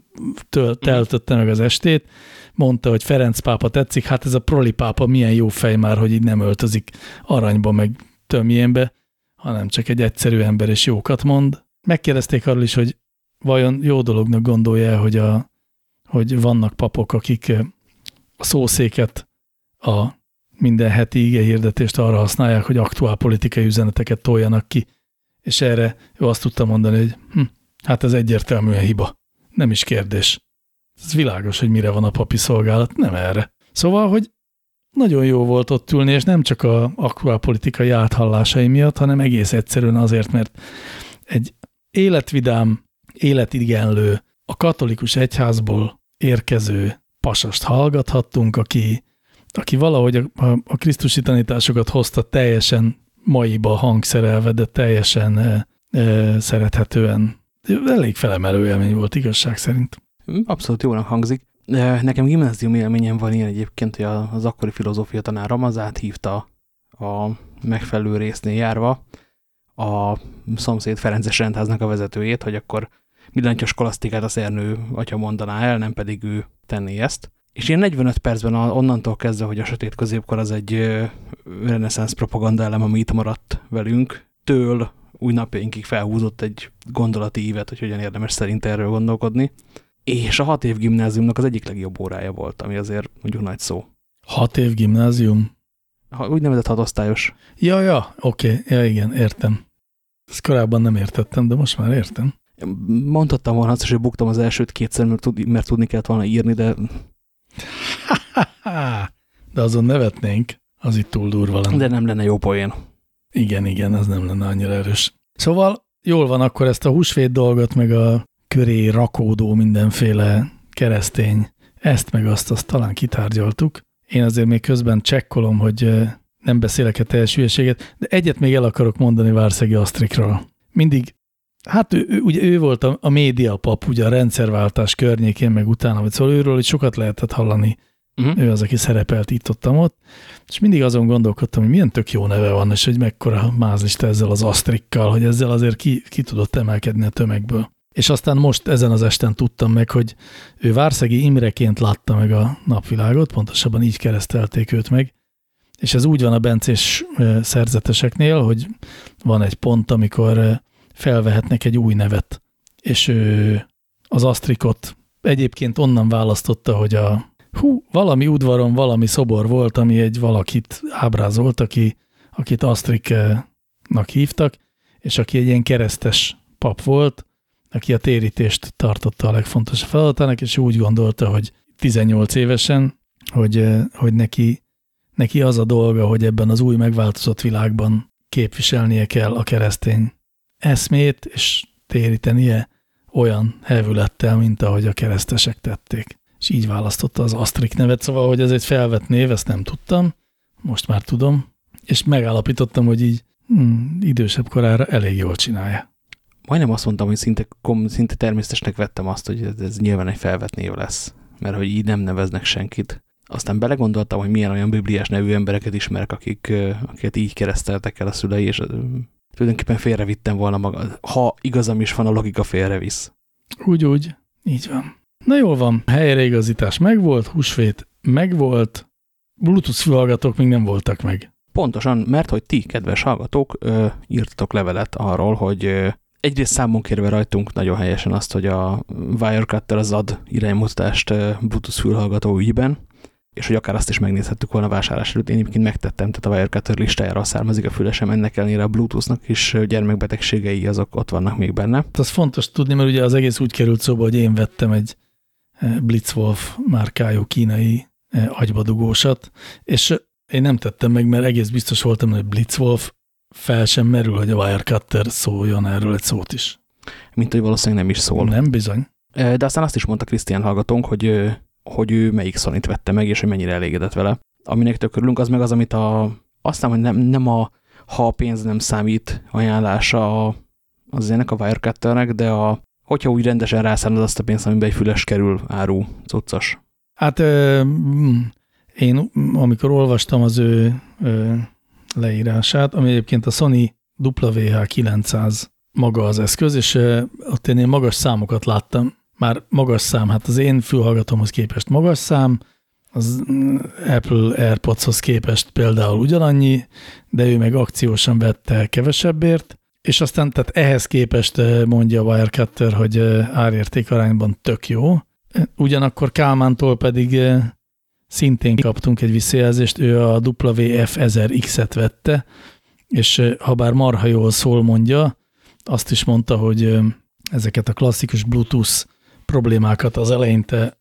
B: töl, teltötte meg az estét, mondta, hogy Ferenc pápa tetszik, hát ez a proli pápa milyen jó fej már, hogy így nem öltözik aranyba, meg tömjénbe, hanem csak egy egyszerű ember és jókat mond. Megkérdezték arról is, hogy vajon jó dolognak gondolja, hogy, a, hogy vannak papok, akik a szószéket, a minden heti ige hirdetést arra használják, hogy aktuál politikai üzeneteket toljanak ki, és erre ő azt tudta mondani, hogy hm, hát ez egyértelműen hiba. Nem is kérdés. Ez világos, hogy mire van a papi szolgálat, nem erre. Szóval, hogy nagyon jó volt ott ülni, és nem csak a aktuál politikai áthallásai miatt, hanem egész egyszerűen azért, mert egy életvidám, életigenlő, a katolikus egyházból érkező pasast hallgathattunk, aki, aki valahogy a, a, a krisztusi tanításokat hozta teljesen maiba hangszerelve, de teljesen szerethetően. Elég felemelő élmény volt igazság szerint.
A: Abszolút jónak hangzik. Nekem gimnázium élményem van ilyen egyébként, hogy az akkori filozófia tanár Ramazát hívta a megfelelő résznél járva a szomszéd Ferences rendháznak a vezetőjét, hogy akkor mindenki a skolasztikát a szernő atya mondaná el, nem pedig ő tenné ezt. És ilyen 45 percben onnantól kezdve, hogy a sötét középkor az egy reneszánsz propaganda elem, ami itt maradt velünk, től új napjainkig felhúzott egy gondolati ívet, hogy hogyan érdemes szerint erről gondolkodni. És a hat év gimnáziumnak az egyik legjobb órája volt, ami azért mondjuk nagy szó.
B: Hat év gimnázium?
A: Ha, úgynevezett hatosztályos.
B: Ja, ja, oké, okay. ja igen, értem. Ezt korábban nem értettem, de most már értem.
A: Mondhattam volna azt, hogy buktam az elsőt kétszer, mert, mert tudni kellett volna írni, de...
B: de azon nevetnénk, az itt túl durva lenne.
A: De nem lenne jó poén.
B: Igen, igen, az nem lenne annyira erős. Szóval jól van akkor ezt a húsvét dolgot, meg a köré rakódó mindenféle keresztény, ezt meg azt, azt talán kitárgyaltuk. Én azért még közben csekkolom, hogy nem beszélek-e teljes hülyeséget, de egyet még el akarok mondani Várszegi Asztrikról. Mindig, hát ő, ő, ugye ő volt a, a médiapap, ugye a rendszerváltás környékén, meg utána, vagy szóval őről hogy sokat lehetett hallani. Uh -huh. Ő az, aki szerepelt itt ott, ott, és mindig azon gondolkodtam, hogy milyen tök jó neve van, és hogy mekkora mázlista ezzel az Astrikkal, hogy ezzel azért ki, ki tudott emelkedni a tömegből. És aztán most ezen az esten tudtam meg, hogy ő Várszegi Imreként látta meg a napvilágot, pontosabban így keresztelték őt meg, és ez úgy van a bencés szerzeteseknél, hogy van egy pont, amikor felvehetnek egy új nevet, és ő az asztrikot egyébként onnan választotta, hogy a hú, valami udvaron valami szobor volt, ami egy valakit ábrázolt, aki, akit asztriknak hívtak, és aki egy ilyen keresztes pap volt, aki a térítést tartotta a legfontosabb feladatának, és úgy gondolta, hogy 18 évesen, hogy, hogy neki neki az a dolga, hogy ebben az új megváltozott világban képviselnie kell a keresztény eszmét, és térítenie olyan hevülettel, mint ahogy a keresztesek tették. És így választotta az Astrik nevet, szóval, hogy ez egy felvett név, ezt nem tudtam, most már tudom, és megállapítottam, hogy így hmm, idősebb korára elég jól csinálja.
A: Majdnem azt mondtam, hogy szinte, szinte természetesnek vettem azt, hogy ez, ez nyilván egy felvett név lesz, mert hogy így nem neveznek senkit. Aztán belegondoltam, hogy milyen olyan bibliás nevű embereket ismerek, akik, akiket így kereszteltek el a szülei, és tulajdonképpen félrevittem volna maga. Ha igazam is van, a logika félrevisz.
B: Úgy, úgy. Így van. Na jól van, helyreigazítás megvolt, húsvét megvolt, Bluetooth fülhallgatók még nem voltak meg.
A: Pontosan, mert hogy ti, kedves hallgatók, ö, írtatok levelet arról, hogy ö, egyrészt számon kérve rajtunk nagyon helyesen azt, hogy a Wirecutter az ad iránymutatást Bluetooth fülhallgató ügyben, és hogy akár azt is megnézhettük volna vásárlás előtt. Én egyébként megtettem, tehát a Wirecutter listájára származik a fülesem, ennek ellenére a Bluetooth-nak is gyermekbetegségei azok ott vannak még benne.
B: Ez fontos tudni, mert ugye az egész úgy került szóba, hogy én vettem egy Blitzwolf márkájú kínai agybadugósat, és én nem tettem meg, mert egész biztos voltam, hogy Blitzwolf fel sem merül, hogy a Wirecutter szóljon erről egy szót is.
A: Mint hogy valószínűleg nem is szól.
B: Nem bizony.
A: De aztán azt is mondta Krisztián hallgatónk, hogy hogy ő melyik sony vette meg, és hogy mennyire elégedett vele. Aminek tök örülünk, az meg az, amit a, aztán, hogy nem, nem a ha a pénz nem számít ajánlása a, az ennek a Wirecutternek, de a, hogyha úgy rendesen rászállod azt a pénzt, amiben egy füles kerül áru cuccos.
B: Hát ö, én amikor olvastam az ő leírását, ami egyébként a Sony WH900 maga az eszköz, és ott én ilyen magas számokat láttam. Már magas szám, hát az én fülhallgatómhoz képest magas szám, az Apple AirPodshoz képest például ugyanannyi, de ő meg akciósan vette kevesebbért, és aztán tehát ehhez képest mondja a Wirecutter, hogy árérték arányban tök jó. Ugyanakkor Kálmántól pedig szintén kaptunk egy visszajelzést, ő a WF1000X-et vette, és ha bár marha jól szól mondja, azt is mondta, hogy ezeket a klasszikus Bluetooth problémákat az eleinte,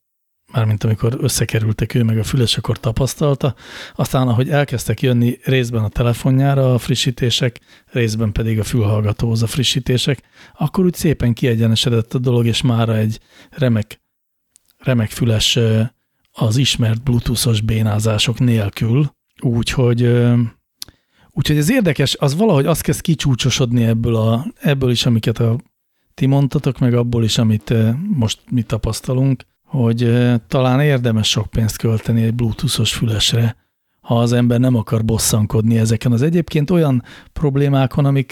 B: mármint amikor összekerültek ő meg a füles, akkor tapasztalta, aztán ahogy elkezdtek jönni részben a telefonjára a frissítések, részben pedig a fülhallgatóhoz a frissítések, akkor úgy szépen kiegyenesedett a dolog, és mára egy remek, remek füles az ismert bluetoothos bénázások nélkül, úgyhogy úgyhogy ez érdekes, az valahogy azt kezd kicsúcsosodni ebből, a, ebből is, amiket a, ti mondtatok, meg abból is, amit most mi tapasztalunk, hogy talán érdemes sok pénzt költeni egy bluetoothos fülesre, ha az ember nem akar bosszankodni ezeken az egyébként olyan problémákon, amik,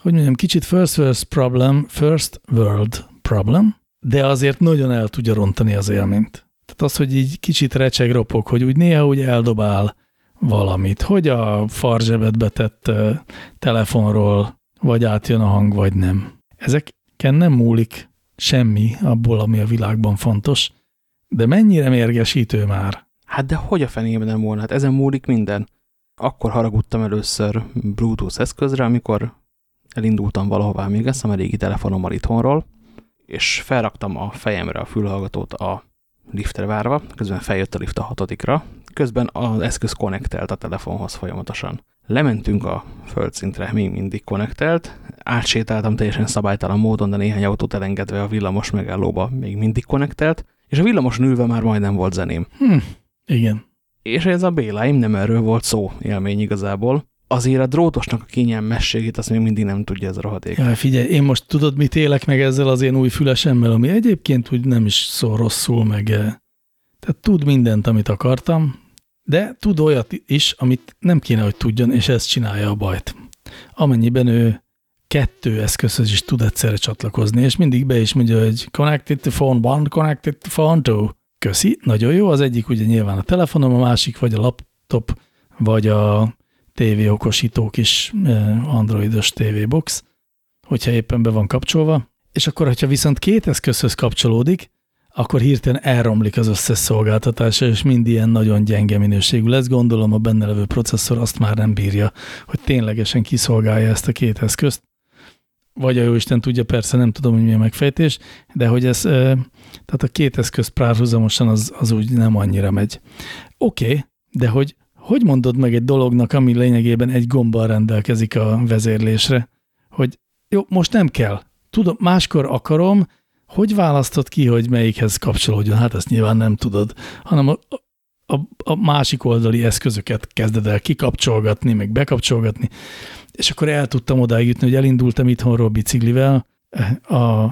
B: hogy mondjam, kicsit first world problem, first world problem, de azért nagyon el tudja rontani az élményt. Tehát az, hogy így kicsit recseg ropog, hogy úgy néha úgy eldobál valamit, hogy a farzsebedbe tett telefonról vagy átjön a hang, vagy nem. Ezeken nem múlik semmi abból, ami a világban fontos, de mennyire mérgesítő már?
A: Hát de hogy a fenében nem volna? Hát ezen múlik minden. Akkor haragudtam először Bluetooth eszközre, amikor elindultam valahová, még ezt a régi telefonommal itthonról, és felraktam a fejemre a fülhallgatót a liftre várva, közben feljött a lift a hatodikra, közben az eszköz konnektelt a telefonhoz folyamatosan. Lementünk a földszintre, még mindig konnektelt, átsétáltam teljesen szabálytalan módon, de néhány autót elengedve a villamos megállóba még mindig konnektelt, és a villamos nülve már majdnem volt zeném.
B: Hm, igen.
A: És ez a Béláim nem erről volt szó élmény igazából azért a drótosnak a kényelmességét azt még mindig nem tudja ez a rohadék.
B: Ja, figyelj, én most tudod, mit élek meg ezzel az én új fülesemmel, ami egyébként úgy nem is szó rosszul, meg eh, tehát tud mindent, amit akartam, de tud olyat is, amit nem kéne, hogy tudjon, és ez csinálja a bajt. Amennyiben ő kettő eszközhöz is tud egyszerre csatlakozni, és mindig be is mondja, hogy connected to phone one, connected to phone two. Köszi, nagyon jó, az egyik ugye nyilván a telefonom, a másik vagy a laptop, vagy a TV okosítók is eh, androidos TV box, hogyha éppen be van kapcsolva, és akkor, hogyha viszont két eszközhöz kapcsolódik, akkor hirtelen elromlik az összes szolgáltatása, és mind ilyen nagyon gyenge minőségű lesz. Gondolom a benne levő processzor azt már nem bírja, hogy ténylegesen kiszolgálja ezt a két eszközt. Vagy a jóisten tudja, persze nem tudom, hogy mi a megfejtés, de hogy ez, eh, tehát a két eszköz párhuzamosan az, az úgy nem annyira megy. Oké, okay, de hogy hogy mondod meg egy dolognak, ami lényegében egy gombbal rendelkezik a vezérlésre, hogy jó, most nem kell. Tudom, máskor akarom, hogy választod ki, hogy melyikhez kapcsolódjon? Hát ezt nyilván nem tudod, hanem a, a, a másik oldali eszközöket kezded el kikapcsolgatni, meg bekapcsolgatni, és akkor el tudtam odáig jutni, hogy elindultam itthonról biciklivel, a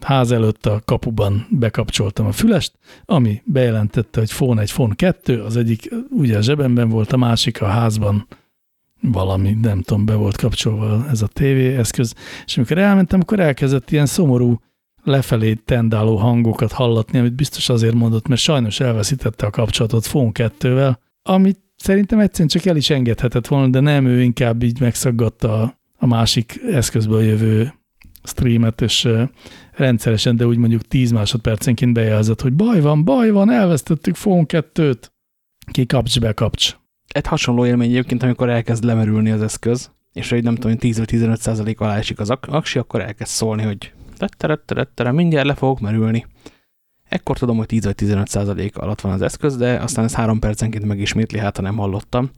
B: ház előtt a kapuban bekapcsoltam a fülest, ami bejelentette, hogy fón egy, fón kettő, az egyik ugye a zsebemben volt, a másik a házban valami, nem tudom, be volt kapcsolva ez a TV eszköz, és amikor elmentem, akkor elkezdett ilyen szomorú lefelé tendáló hangokat hallatni, amit biztos azért mondott, mert sajnos elveszítette a kapcsolatot Fón 2-vel, amit szerintem egyszerűen csak el is engedhetett volna, de nem, ő inkább így megszaggatta a, másik eszközből jövő streamet, és rendszeresen, de úgy mondjuk 10 másodpercenként bejelzett, hogy baj van, baj van, elvesztettük Phone 2-t. Kikapcs, bekapcs.
A: Egy hasonló élmény egyébként, amikor elkezd lemerülni az eszköz, és hogy nem tudom, 10-15 százalék alá esik az aksi, akkor elkezd szólni, hogy tettere, mindjárt le fogok merülni. Ekkor tudom, hogy 10-15 százalék alatt van az eszköz, de aztán ez három percenként megismétli, hát ha nem hallottam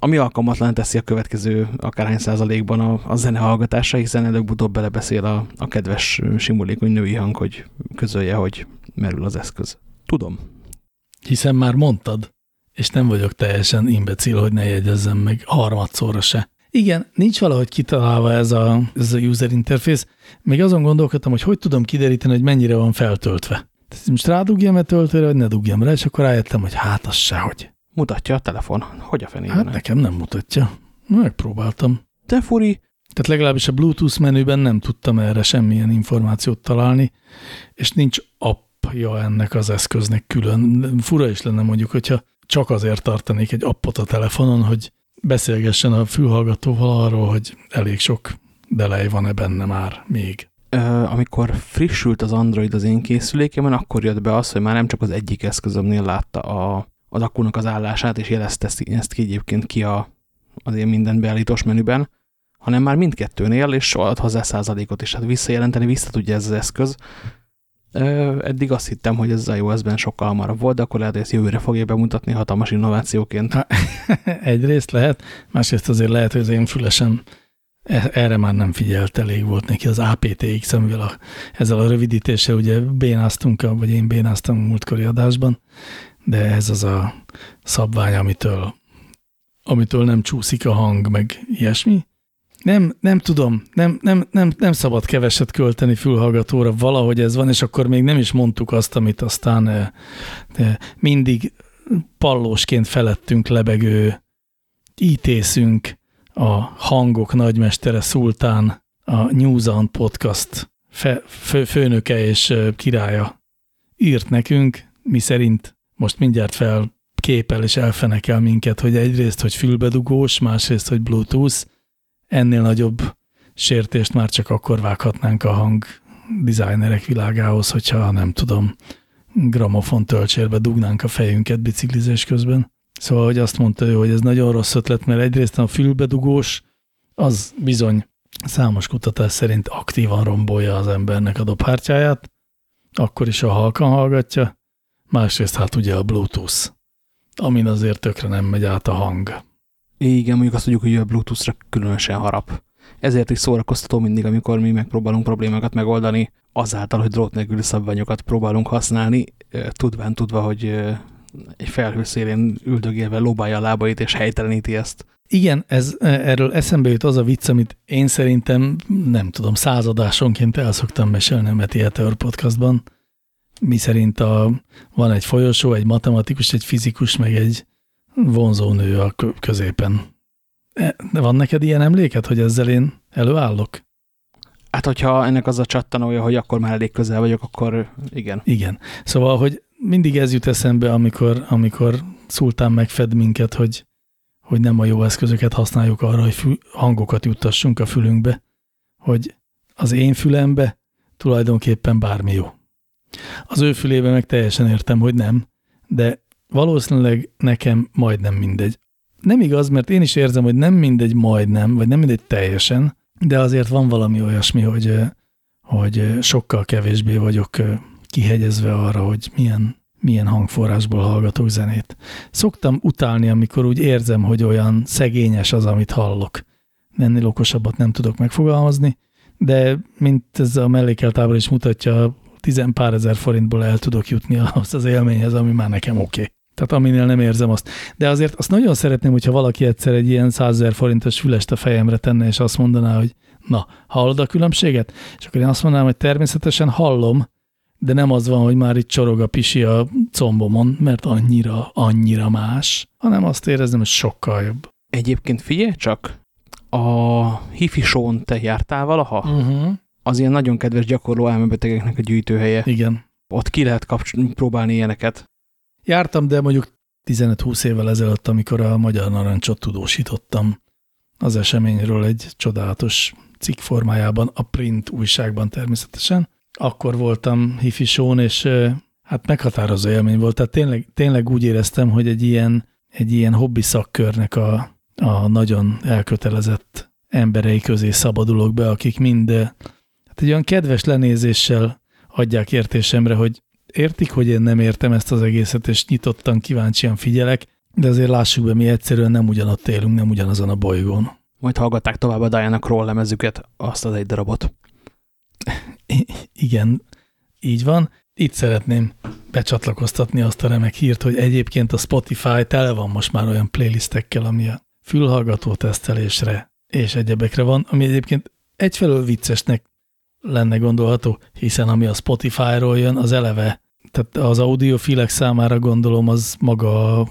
A: ami alkalmatlan teszi a következő akárhány százalékban a, a zene hallgatása, hiszen előbb-utóbb belebeszél a, a kedves simulékony női hang, hogy közölje, hogy merül az eszköz. Tudom.
B: Hiszen már mondtad, és nem vagyok teljesen imbecil, hogy ne jegyezzem meg harmadszorra se. Igen, nincs valahogy kitalálva ez a, ez a user interface. Még azon gondolkodtam, hogy hogy tudom kideríteni, hogy mennyire van feltöltve. Tehát most rádugjam-e töltőre, vagy ne dugjam rá, és akkor rájöttem, hogy hát az sehogy.
A: Mutatja a telefon. Hogy a fenében?
B: Hát nekem nem mutatja. Megpróbáltam.
A: Te furi.
B: Tehát legalábbis a Bluetooth menüben nem tudtam erre semmilyen információt találni, és nincs appja ennek az eszköznek külön. Fura is lenne mondjuk, hogyha csak azért tartanék egy appot a telefonon, hogy beszélgessen a fülhallgatóval arról, hogy elég sok delej van-e benne már még.
A: Amikor frissült az Android az én készülékemen, akkor jött be az, hogy már nem csak az egyik eszközömnél látta a, az akkunak az állását, és jelezte ezt ki egyébként ki a, az én minden beállítós menüben, hanem már mindkettőnél, és ad hozzá százalékot is. Hát visszajelenteni vissza tudja ez az eszköz. Eddig azt hittem, hogy ez a iOS-ben sokkal hamarabb volt, de akkor lehet, hogy ezt jövőre fogja bemutatni hatalmas innovációként.
B: Egyrészt lehet, másrészt azért lehet, hogy az én fülesen e, erre már nem figyelt, elég volt neki az APTX, amivel a, ezzel a rövidítéssel ugye bénáztunk, vagy én bénáztam a múltkori adásban, de ez az a szabvány, amitől, amitől nem csúszik a hang, meg ilyesmi. Nem, nem tudom, nem, nem, nem, nem szabad keveset költeni fülhallgatóra, valahogy ez van, és akkor még nem is mondtuk azt, amit aztán eh, mindig pallósként felettünk lebegő ítészünk, a hangok nagymestere Szultán, a Newsound podcast fe, fő, főnöke és eh, királya írt nekünk, mi szerint most mindjárt fel képel és elfenekel minket, hogy egyrészt, hogy fülbedugós, másrészt, hogy Bluetooth, ennél nagyobb sértést már csak akkor vághatnánk a hang designerek világához, hogyha nem tudom, gramofon töltsérbe dugnánk a fejünket biciklizés közben. Szóval, hogy azt mondta ő, hogy ez nagyon rossz ötlet, mert egyrészt a fülbedugós, az bizony számos kutatás szerint aktívan rombolja az embernek a dobhártyáját, akkor is a halkan hallgatja, másrészt hát ugye a Bluetooth, amin azért tökre nem megy át a hang.
A: Igen, mondjuk azt tudjuk, hogy a Bluetooth-ra különösen harap. Ezért is szórakoztató mindig, amikor mi megpróbálunk problémákat megoldani, azáltal, hogy drót nélküli szabványokat próbálunk használni, tudván tudva, hogy egy felhő szélén üldögélve lóbálja a lábait és helyteleníti ezt.
B: Igen, ez, erről eszembe jut az a vicc, amit én szerintem, nem tudom, századásonként el szoktam mesélni a Meti Eteor podcastban, mi szerint a, van egy folyosó, egy matematikus, egy fizikus, meg egy vonzó nő a középen. E, de van neked ilyen emléket, hogy ezzel én előállok?
A: Hát, hogyha ennek az a csattanója, hogy akkor már elég közel vagyok, akkor igen.
B: Igen. Szóval, hogy mindig ez jut eszembe, amikor, amikor szultán megfed minket, hogy, hogy nem a jó eszközöket használjuk arra, hogy hangokat juttassunk a fülünkbe, hogy az én fülembe tulajdonképpen bármi jó. Az ő fülébe meg teljesen értem, hogy nem, de valószínűleg nekem majdnem mindegy. Nem igaz, mert én is érzem, hogy nem mindegy majdnem, vagy nem mindegy teljesen, de azért van valami olyasmi, hogy, hogy sokkal kevésbé vagyok kihegyezve arra, hogy milyen, milyen hangforrásból hallgatok zenét. Szoktam utálni, amikor úgy érzem, hogy olyan szegényes az, amit hallok. Ennél okosabbat nem tudok megfogalmazni, de mint ez a mellékelt ábra is mutatja, tizen pár ezer forintból el tudok jutni ahhoz az élményhez, ami már nekem oké. Okay. Tehát aminél nem érzem azt. De azért azt nagyon szeretném, hogyha valaki egyszer egy ilyen százezer forintos fülest a fejemre tenne, és azt mondaná, hogy na, hallod a különbséget? És akkor én azt mondanám, hogy természetesen hallom, de nem az van, hogy már itt csorog a pisi a combomon, mert annyira, annyira más, hanem azt érezném, hogy sokkal jobb.
A: Egyébként figyelj csak, a hifi show te jártál valaha? Uh mhm. -huh. Az ilyen nagyon kedves gyakorló elmebetegeknek a gyűjtőhelye.
B: Igen.
A: Ott ki lehet próbálni ilyeneket.
B: Jártam, de mondjuk 15-20 évvel ezelőtt, amikor a Magyar Narancsot tudósítottam az eseményről egy csodálatos cikk formájában, a print újságban természetesen. Akkor voltam hifisón, és hát meghatározó élmény volt. Tehát tényleg, tényleg úgy éreztem, hogy egy ilyen, egy ilyen hobbi szakkörnek a, a nagyon elkötelezett emberei közé szabadulok be, akik mind hát egy olyan kedves lenézéssel adják értésemre, hogy értik, hogy én nem értem ezt az egészet, és nyitottan, kíváncsian figyelek, de azért lássuk be, mi egyszerűen nem ugyanott élünk, nem ugyanazon a bolygón.
A: Majd hallgatták tovább a Diana Kroll lemezüket, azt az egy darabot.
B: I igen, így van. Itt szeretném becsatlakoztatni azt a remek hírt, hogy egyébként a Spotify tele van most már olyan playlistekkel, ami a fülhallgató tesztelésre és egyebekre van, ami egyébként egyfelől viccesnek lenne gondolható, hiszen ami a Spotify-ról jön, az eleve tehát az audiofilek számára gondolom az maga a,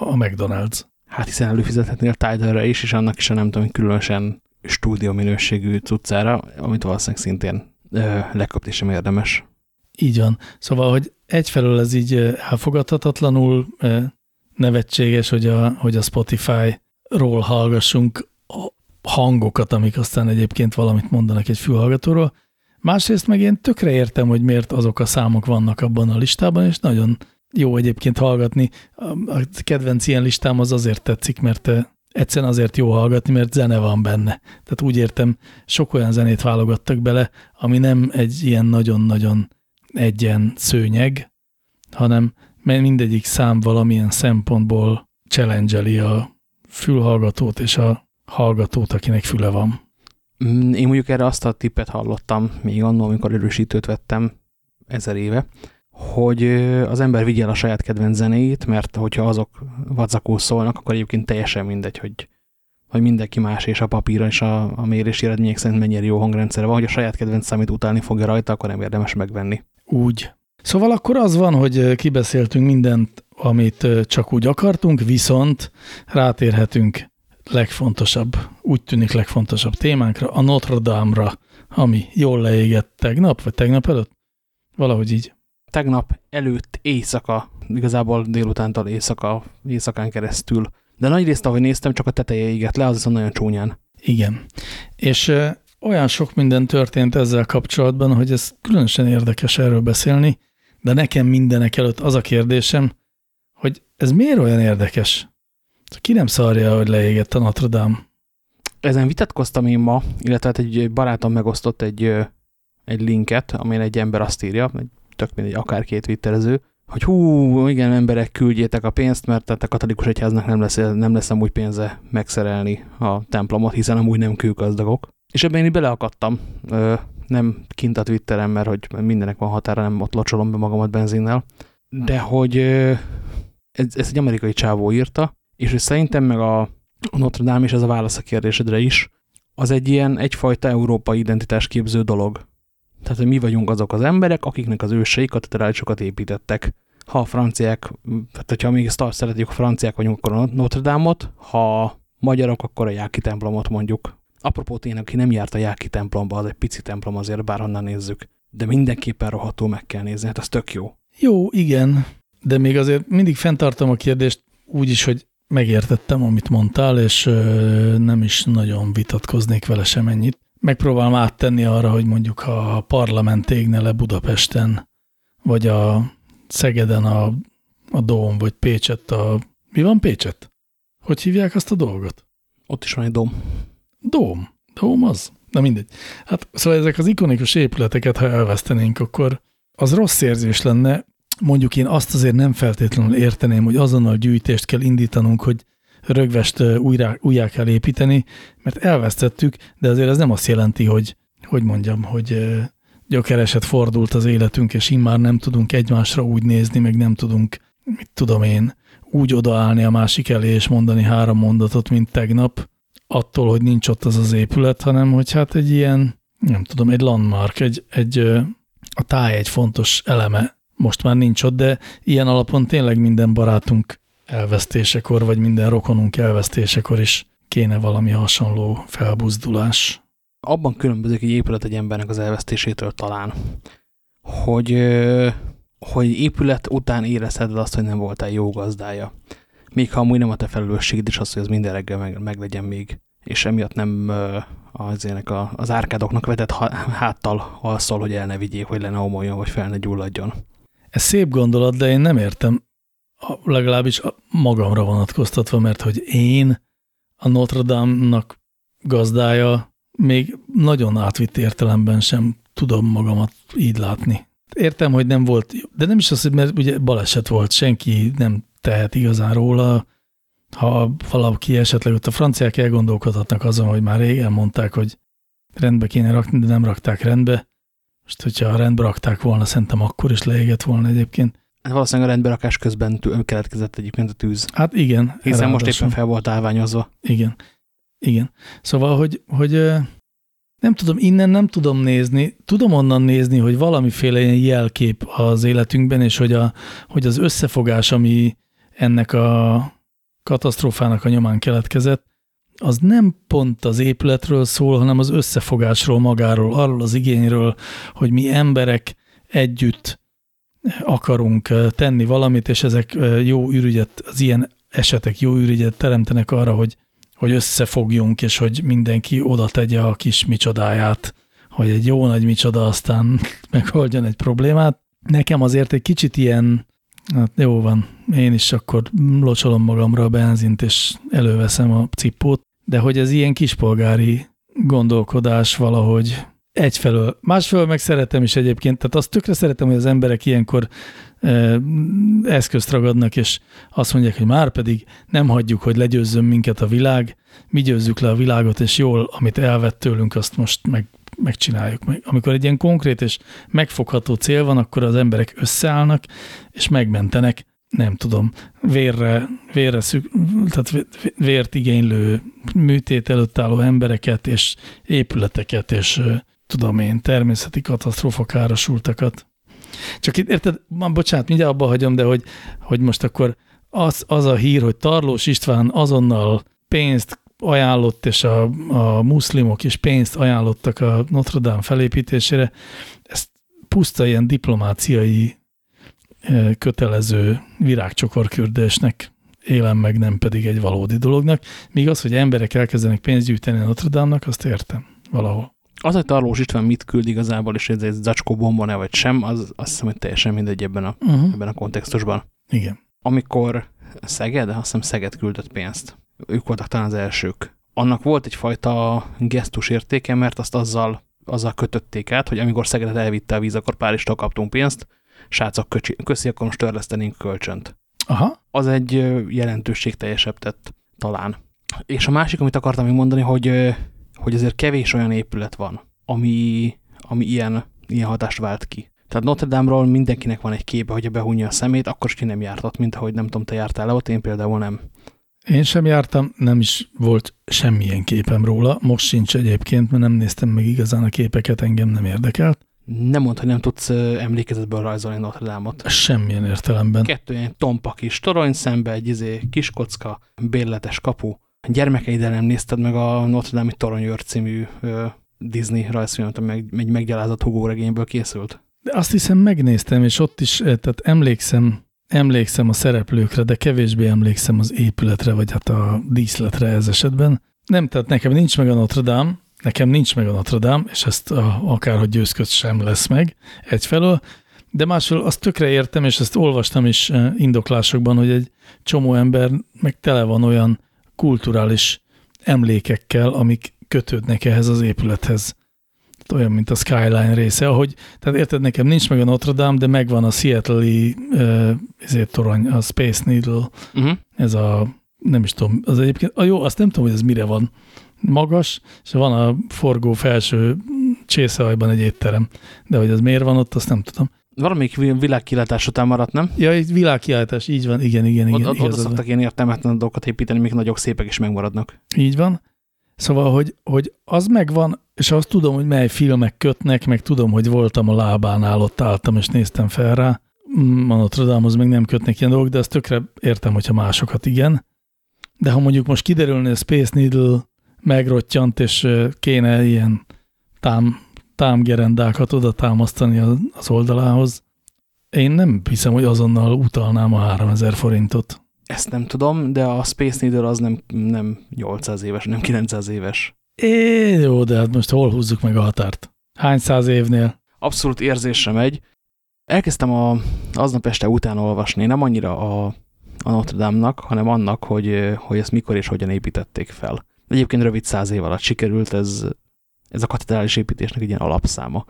B: a McDonald's.
A: Hát hiszen előfizethetnél Tidal-re is, és annak is a nem tudom, különösen stúdió minőségű cuccára, amit valószínűleg szintén ö, lekapni sem érdemes.
B: Így van. Szóval, hogy egyfelől ez így elfogadhatatlanul nevetséges, hogy a, hogy a Spotify-ról hallgassunk hangokat, amik aztán egyébként valamit mondanak egy fülhallgatóról. Másrészt meg én tökre értem, hogy miért azok a számok vannak abban a listában, és nagyon jó egyébként hallgatni. A kedvenc ilyen listám az azért tetszik, mert egyszerűen azért jó hallgatni, mert zene van benne. Tehát úgy értem, sok olyan zenét válogattak bele, ami nem egy ilyen nagyon-nagyon egyen szőnyeg, hanem mindegyik szám valamilyen szempontból challenge a fülhallgatót és a hallgatót, akinek füle van.
A: Mm, én mondjuk erre azt a tippet hallottam még annól, amikor erősítőt vettem ezer éve, hogy az ember vigye a saját kedvenc zenéit, mert hogyha azok vadzakul szólnak, akkor egyébként teljesen mindegy, hogy, hogy mindenki más és a papíra és a, a mérési eredmények szerint mennyire jó hangrendszere van, hogy a saját kedvenc számít utálni fogja rajta, akkor nem érdemes megvenni.
B: Úgy. Szóval akkor az van, hogy kibeszéltünk mindent, amit csak úgy akartunk, viszont rátérhetünk legfontosabb, úgy tűnik legfontosabb témánkra, a Notre Dame-ra, ami jól leégett tegnap, vagy tegnap előtt? Valahogy így.
A: Tegnap előtt éjszaka, igazából délutántól éjszaka, éjszakán keresztül. De nagy részt, ahogy néztem, csak a teteje égett le, az viszont nagyon csúnyán.
B: Igen. És ö, olyan sok minden történt ezzel kapcsolatban, hogy ez különösen érdekes erről beszélni, de nekem mindenek előtt az a kérdésem, hogy ez miért olyan érdekes? Ki nem szarja, hogy leégett a Notre Dame?
A: Ezen vitatkoztam én ma, illetve hát egy barátom megosztott egy, egy linket, amin egy ember azt írja, tök mindegy, akár két twitterező, hogy hú, igen, emberek, küldjétek a pénzt, mert tehát a katolikus egyháznak nem lesz, nem lesz amúgy pénze megszerelni a templomot, hiszen amúgy nem kőgazdagok. És ebben én beleakadtam, ö, nem kint a Twitteren, mert hogy mindenek van határa, nem ott locsolom be magamat benzinnel, de hogy ö, ez, ez egy amerikai csávó írta, és hogy szerintem meg a, Notre Dame, és ez a válasz a kérdésedre is, az egy ilyen egyfajta európai identitásképző dolog. Tehát, hogy mi vagyunk azok az emberek, akiknek az ősei katedrálisokat építettek. Ha a franciák, tehát hogyha még ezt szeretjük, a franciák vagyunk, akkor a Notre Dame-ot, ha magyarok, akkor a Jáki templomot mondjuk. Apropó tényleg, aki nem járt a Jáki templomba, az egy pici templom azért, bárhonnan nézzük. De mindenképpen rohadtul meg kell nézni, hát az tök jó.
B: Jó, igen, de még azért mindig fenntartom a kérdést úgy is, hogy megértettem, amit mondtál, és nem is nagyon vitatkoznék vele sem ennyit. Megpróbálom áttenni arra, hogy mondjuk ha a parlament égne le Budapesten, vagy a Szegeden a, a Dóm, vagy Pécset a... Mi van Pécset? Hogy hívják azt a dolgot?
A: Ott is van egy dóm.
B: Dóm. Dóm az? Na mindegy. Hát szóval ezek az ikonikus épületeket, ha elvesztenénk, akkor az rossz érzés lenne, mondjuk én azt azért nem feltétlenül érteném, hogy azonnal gyűjtést kell indítanunk, hogy rögvest újra, újjá kell építeni, mert elvesztettük, de azért ez nem azt jelenti, hogy, hogy mondjam, hogy gyökereset fordult az életünk, és immár nem tudunk egymásra úgy nézni, meg nem tudunk, mit tudom én, úgy odaállni a másik elé, és mondani három mondatot, mint tegnap, attól, hogy nincs ott az az épület, hanem hogy hát egy ilyen, nem tudom, egy landmark, egy, egy a táj egy fontos eleme most már nincs ott, de ilyen alapon tényleg minden barátunk elvesztésekor, vagy minden rokonunk elvesztésekor is kéne valami hasonló felbuzdulás.
A: Abban különbözik egy épület egy embernek az elvesztésétől talán, hogy, hogy épület után érezheted azt, hogy nem voltál jó gazdája. Még ha amúgy nem a te felelősséged is az, hogy az minden reggel meg, meg legyen még, és emiatt nem az, ének a, az árkádoknak vetett háttal alszol, hogy el ne vigyék, hogy le ne omoljon, vagy fel ne gyulladjon.
B: Ez szép gondolat, de én nem értem, legalábbis magamra vonatkoztatva, mert hogy én a Notre Dame-nak gazdája még nagyon átvitt értelemben sem tudom magamat így látni. Értem, hogy nem volt, de nem is az, mert ugye baleset volt, senki nem tehet igazán róla. Ha valaki esetleg ott a franciák elgondolkodhatnak azon, hogy már régen mondták, hogy rendbe kéne rakni, de nem rakták rendbe, most, hogyha rendbe rakták volna, szerintem akkor is leégett volna egyébként.
A: Hát valószínűleg a rendberakás közben keletkezett egyébként a tűz.
B: Hát igen.
A: Hiszen most éppen fel volt állványozva.
B: Igen. Igen. Szóval, hogy, hogy nem tudom, innen nem tudom nézni, tudom onnan nézni, hogy valamiféle ilyen jelkép az életünkben, és hogy, a, hogy az összefogás, ami ennek a katasztrófának a nyomán keletkezett, az nem pont az épületről szól, hanem az összefogásról magáról, arról az igényről, hogy mi emberek együtt akarunk tenni valamit, és ezek jó ürügyet, az ilyen esetek jó ürügyet teremtenek arra, hogy, hogy összefogjunk, és hogy mindenki oda tegye a kis micsodáját, hogy egy jó nagy micsoda aztán megoldjon egy problémát. Nekem azért egy kicsit ilyen, hát jó van, én is akkor locsolom magamra a benzint, és előveszem a cippót, de hogy ez ilyen kispolgári gondolkodás valahogy egyfelől. Másfelől meg szeretem is egyébként, tehát azt tökre szeretem, hogy az emberek ilyenkor e, eszközt ragadnak, és azt mondják, hogy már pedig nem hagyjuk, hogy legyőzzön minket a világ, mi győzzük le a világot, és jól, amit elvett tőlünk, azt most meg, megcsináljuk. Amikor egy ilyen konkrét és megfogható cél van, akkor az emberek összeállnak, és megmentenek nem tudom, vérre, vérre szük, tehát vért igénylő műtét előtt álló embereket, és épületeket, és tudom én, természeti katasztrófa károsultakat. Csak itt, érted, már bocsánat, mindjárt abba hagyom, de hogy, hogy most akkor az, az a hír, hogy Tarlós István azonnal pénzt ajánlott, és a, a muszlimok is pénzt ajánlottak a Notre Dame felépítésére, ezt puszta ilyen diplomáciai kötelező virágcsokorkürdésnek élem meg, nem pedig egy valódi dolognak. Míg az, hogy emberek elkezdenek pénzt gyűjteni a Notre Dame-nak, azt értem valahol.
A: Az, hogy Tarlós István mit küld igazából, és ez egy zacskó bomba vagy sem, az azt hiszem, hogy teljesen mindegy ebben a, uh -huh. ebben a kontextusban.
B: Igen.
A: Amikor Szeged, azt hiszem Szeged küldött pénzt. Ők voltak talán az elsők. Annak volt egyfajta gesztus értéke, mert azt azzal, azzal kötötték át, hogy amikor Szegedet elvitte a víz, akkor Párizstól kaptunk pénzt, srácok, köcsi, köszi, akkor most törlesztenénk kölcsönt.
B: Aha.
A: Az egy jelentőségteljesebb tett talán. És a másik, amit akartam még mondani, hogy, hogy azért kevés olyan épület van, ami, ami ilyen, ilyen hatást vált ki. Tehát Notre Dame-ról mindenkinek van egy képe, hogyha behunja a szemét, akkor is nem jártat, mint ahogy nem tudom, te jártál le ott, én például nem.
B: Én sem jártam, nem is volt semmilyen képem róla, most sincs egyébként, mert nem néztem meg igazán a képeket, engem nem érdekelt
A: nem mondd, hogy nem tudsz emlékezetből rajzolni Notre Dame-ot.
B: Semmilyen értelemben.
A: Kettő ilyen tompa kis torony szembe, egy izé, kis kocka, bérletes kapu. Gyermekeiddel nem nézted meg a Notre Dame-i Toronyőr című ö, Disney rajzfilmet, meg, egy meggyalázott Hugo regényből készült.
B: De azt hiszem megnéztem, és ott is, tehát emlékszem, emlékszem a szereplőkre, de kevésbé emlékszem az épületre, vagy hát a díszletre ez esetben. Nem, tehát nekem nincs meg a Notre Dame, Nekem nincs meg a Notre Dame, és ezt a, akárhogy győzköd sem lesz meg egyfelől, de másfelől azt tökre értem, és ezt olvastam is eh, indoklásokban, hogy egy csomó ember meg tele van olyan kulturális emlékekkel, amik kötődnek ehhez az épülethez. Tehát olyan, mint a Skyline része, ahogy, tehát érted, nekem nincs meg a Notre Dame, de megvan a Seattle-i uh, ezért torony, a Space Needle, uh mhm. -huh. ez a, nem is tudom, az egyébként, a jó, azt nem tudom, hogy ez mire van magas, és van a forgó felső csészehajban egy étterem. De hogy az miért van ott, azt nem tudom.
A: Valamelyik világkilátás után maradt, nem?
B: Ja, egy világkilátás, így van, igen, igen, igen.
A: Ott, oda szoktak ilyen értelmetlen dolgokat építeni, még nagyok szépek is megmaradnak.
B: Így van. Szóval, hogy, hogy az megvan, és azt tudom, hogy mely filmek kötnek, meg tudom, hogy voltam a lábánál, ott álltam, és néztem fel rá. Mm, a Notre Dame-hoz meg nem kötnek ilyen dolgok, de azt tökre értem, hogyha másokat igen. De ha mondjuk most kiderülne, a Space Needle megrottyant, és kéne ilyen tám, támgerendákat oda támasztani az oldalához. Én nem hiszem, hogy azonnal utalnám a 3000 forintot.
A: Ezt nem tudom, de a Space Needle az nem, nem 800 éves, nem 900 éves.
B: É, jó, de hát most hol húzzuk meg a határt? Hány száz évnél?
A: Abszolút érzésre megy. Elkezdtem a, aznap este után olvasni, nem annyira a, a Notre Dame-nak, hanem annak, hogy, hogy ezt mikor és hogyan építették fel. Egyébként rövid száz év alatt sikerült, ez, ez a katedrális építésnek egy ilyen alapszáma.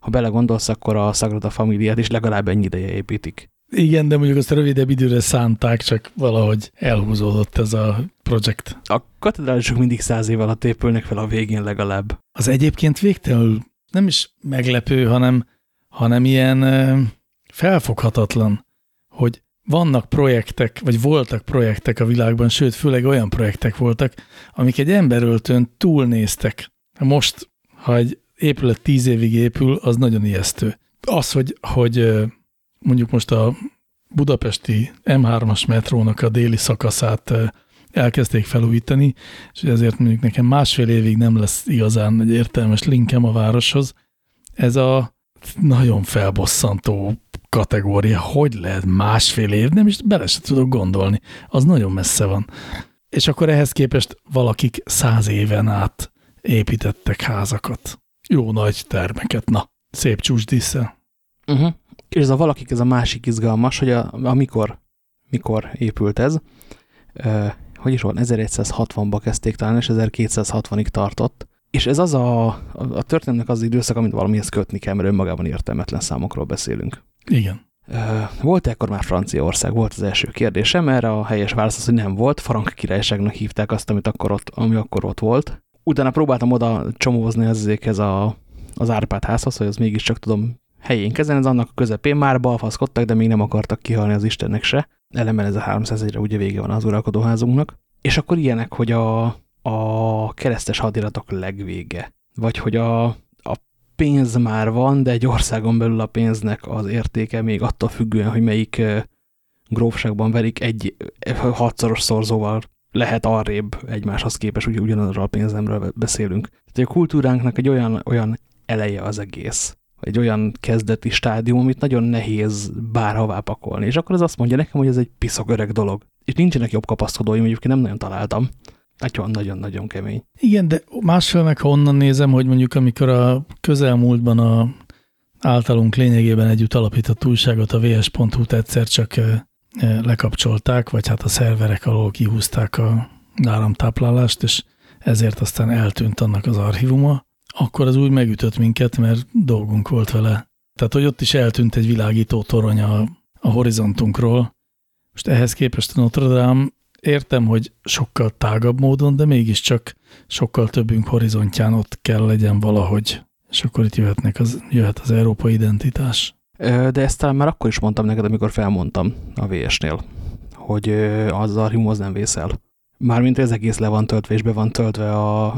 A: Ha belegondolsz, akkor a Sagrada Familiát is legalább ennyi ideje építik.
B: Igen, de mondjuk azt rövidebb időre szánták, csak valahogy elhúzódott ez a projekt.
A: A katedrálisok mindig száz év alatt épülnek fel a végén legalább.
B: Az egyébként végtelenül nem is meglepő, hanem, hanem ilyen felfoghatatlan, hogy vannak projektek, vagy voltak projektek a világban, sőt, főleg olyan projektek voltak, amik egy emberöltőn túlnéztek. Most, ha egy épület tíz évig épül, az nagyon ijesztő. Az, hogy, hogy mondjuk most a budapesti M3-as metrónak a déli szakaszát elkezdték felújítani, és ezért mondjuk nekem másfél évig nem lesz igazán egy értelmes linkem a városhoz. Ez a nagyon felbosszantó kategória, hogy lehet másfél év, nem is bele se tudok gondolni. Az nagyon messze van. És akkor ehhez képest valakik száz éven át építettek házakat. Jó nagy termeket, na, szép csúcsdísszel.
A: Uh -huh. És ez a valakik, ez a másik izgalmas, hogy a, amikor, mikor épült ez, uh, hogy is van, 1160-ba kezdték talán, és 1260-ig tartott, és ez az a, a, a történetnek az időszak, amit valamihez kötni kell, mert önmagában értelmetlen számokról beszélünk.
B: Igen.
A: Volt -e akkor már Franciaország? Volt az első kérdésem, erre a helyes válasz az, hogy nem volt. Frank királyságnak hívták azt, amit akkor ott, ami akkor ott volt. Utána próbáltam oda csomózni ezekhez a, az Árpád házhoz, hogy az mégiscsak tudom helyén kezelni, ez annak a közepén már balfaszkodtak, de még nem akartak kihalni az Istennek se. Ellenben ez a 300 egyre ugye vége van az uralkodóházunknak. És akkor ilyenek, hogy a, a keresztes hadiratok legvége. Vagy hogy a, pénz már van, de egy országon belül a pénznek az értéke még attól függően, hogy melyik grófságban verik egy hatszoros szorzóval lehet arrébb egymáshoz képes, úgy ugyanazról a pénzemről beszélünk. Tehát a kultúránknak egy olyan, olyan eleje az egész, egy olyan kezdeti stádium, amit nagyon nehéz bárhová pakolni. És akkor az azt mondja nekem, hogy ez egy piszok öreg dolog. És nincsenek jobb kapaszkodóim, egyébként nem nagyon találtam. Nagyon-nagyon-nagyon kemény.
B: Igen, de másfél meg, ha onnan nézem, hogy mondjuk amikor a közelmúltban a általunk lényegében együtt alapított újságot, a vs.hu-t egyszer csak lekapcsolták, vagy hát a szerverek alól kihúzták a áramtáplálást, és ezért aztán eltűnt annak az archívuma, akkor az úgy megütött minket, mert dolgunk volt vele. Tehát, hogy ott is eltűnt egy világító torony a, a horizontunkról. Most ehhez képest a Notre Dame értem, hogy sokkal tágabb módon, de mégiscsak sokkal többünk horizontján ott kell legyen valahogy. És akkor itt jöhetnek az, jöhet az európai identitás.
A: De ezt talán már akkor is mondtam neked, amikor felmondtam a VS-nél, hogy az archívumhoz nem vészel. Mármint ez egész le van töltve, és be van töltve a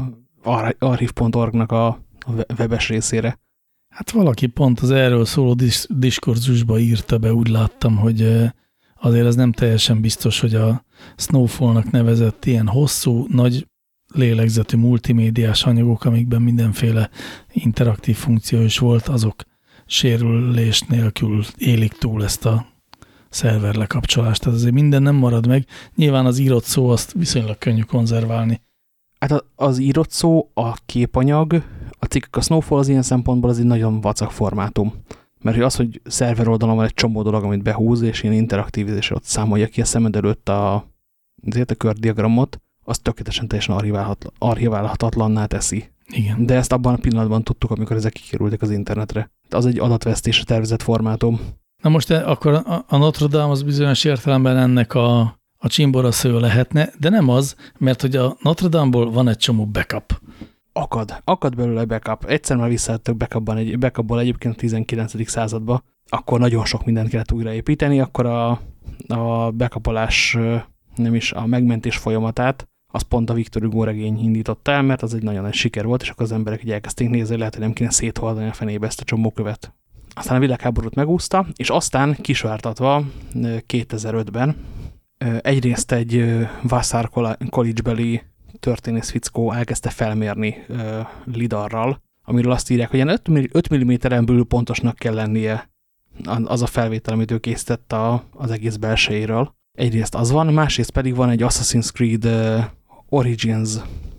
A: archiv.org-nak a webes részére.
B: Hát valaki pont az erről szóló disz diskurzusba írta be, úgy láttam, hogy azért ez nem teljesen biztos, hogy a Snowfall-nak nevezett ilyen hosszú, nagy lélegzetű multimédiás anyagok, amikben mindenféle interaktív funkció is volt, azok sérülés nélkül élik túl ezt a szerver lekapcsolást. Tehát azért minden nem marad meg. Nyilván az írott szó azt viszonylag könnyű konzerválni.
A: Hát az írott szó, a képanyag, a cikkek, a Snowfall az ilyen szempontból az egy nagyon vacak formátum. Mert hogy az, hogy szerver oldalon van egy csomó dolog, amit behúz, és ilyen interaktív, és ott számolja ki a szemed előtt a, azért a kördiagramot, az tökéletesen teljesen archiválhatatlanná teszi.
B: Igen.
A: De ezt abban a pillanatban tudtuk, amikor ezek kikerültek az internetre. Az egy adatvesztésre tervezett formátum.
B: Na most e, akkor a, a Notre Dame az bizonyos értelemben ennek a, a csimborasző lehetne, de nem az, mert hogy a Notre Dame-ból van egy csomó backup
A: akad, akad belőle backup. Egyszer már visszaadtak backupban, egy, backupból egyébként a 19. században, akkor nagyon sok mindent kellett újraépíteni, akkor a, a backupolás, nem is a megmentés folyamatát, az pont a Viktor Hugo regény indított el, mert az egy nagyon nagy siker volt, és akkor az emberek így elkezdték nézni, lehet, hogy nem kéne szétholdani a fenébe ezt a csomókövet. Aztán a világháborút megúszta, és aztán kisvártatva 2005-ben egyrészt egy Vassar College-beli történész fickó elkezdte felmérni uh, lidarral, amiről azt írják, hogy ilyen 5 mm-en belül pontosnak kell lennie az a felvétel, amit ő készített a, az egész belsejéről. Egyrészt az van, másrészt pedig van egy Assassin's Creed uh, Origins,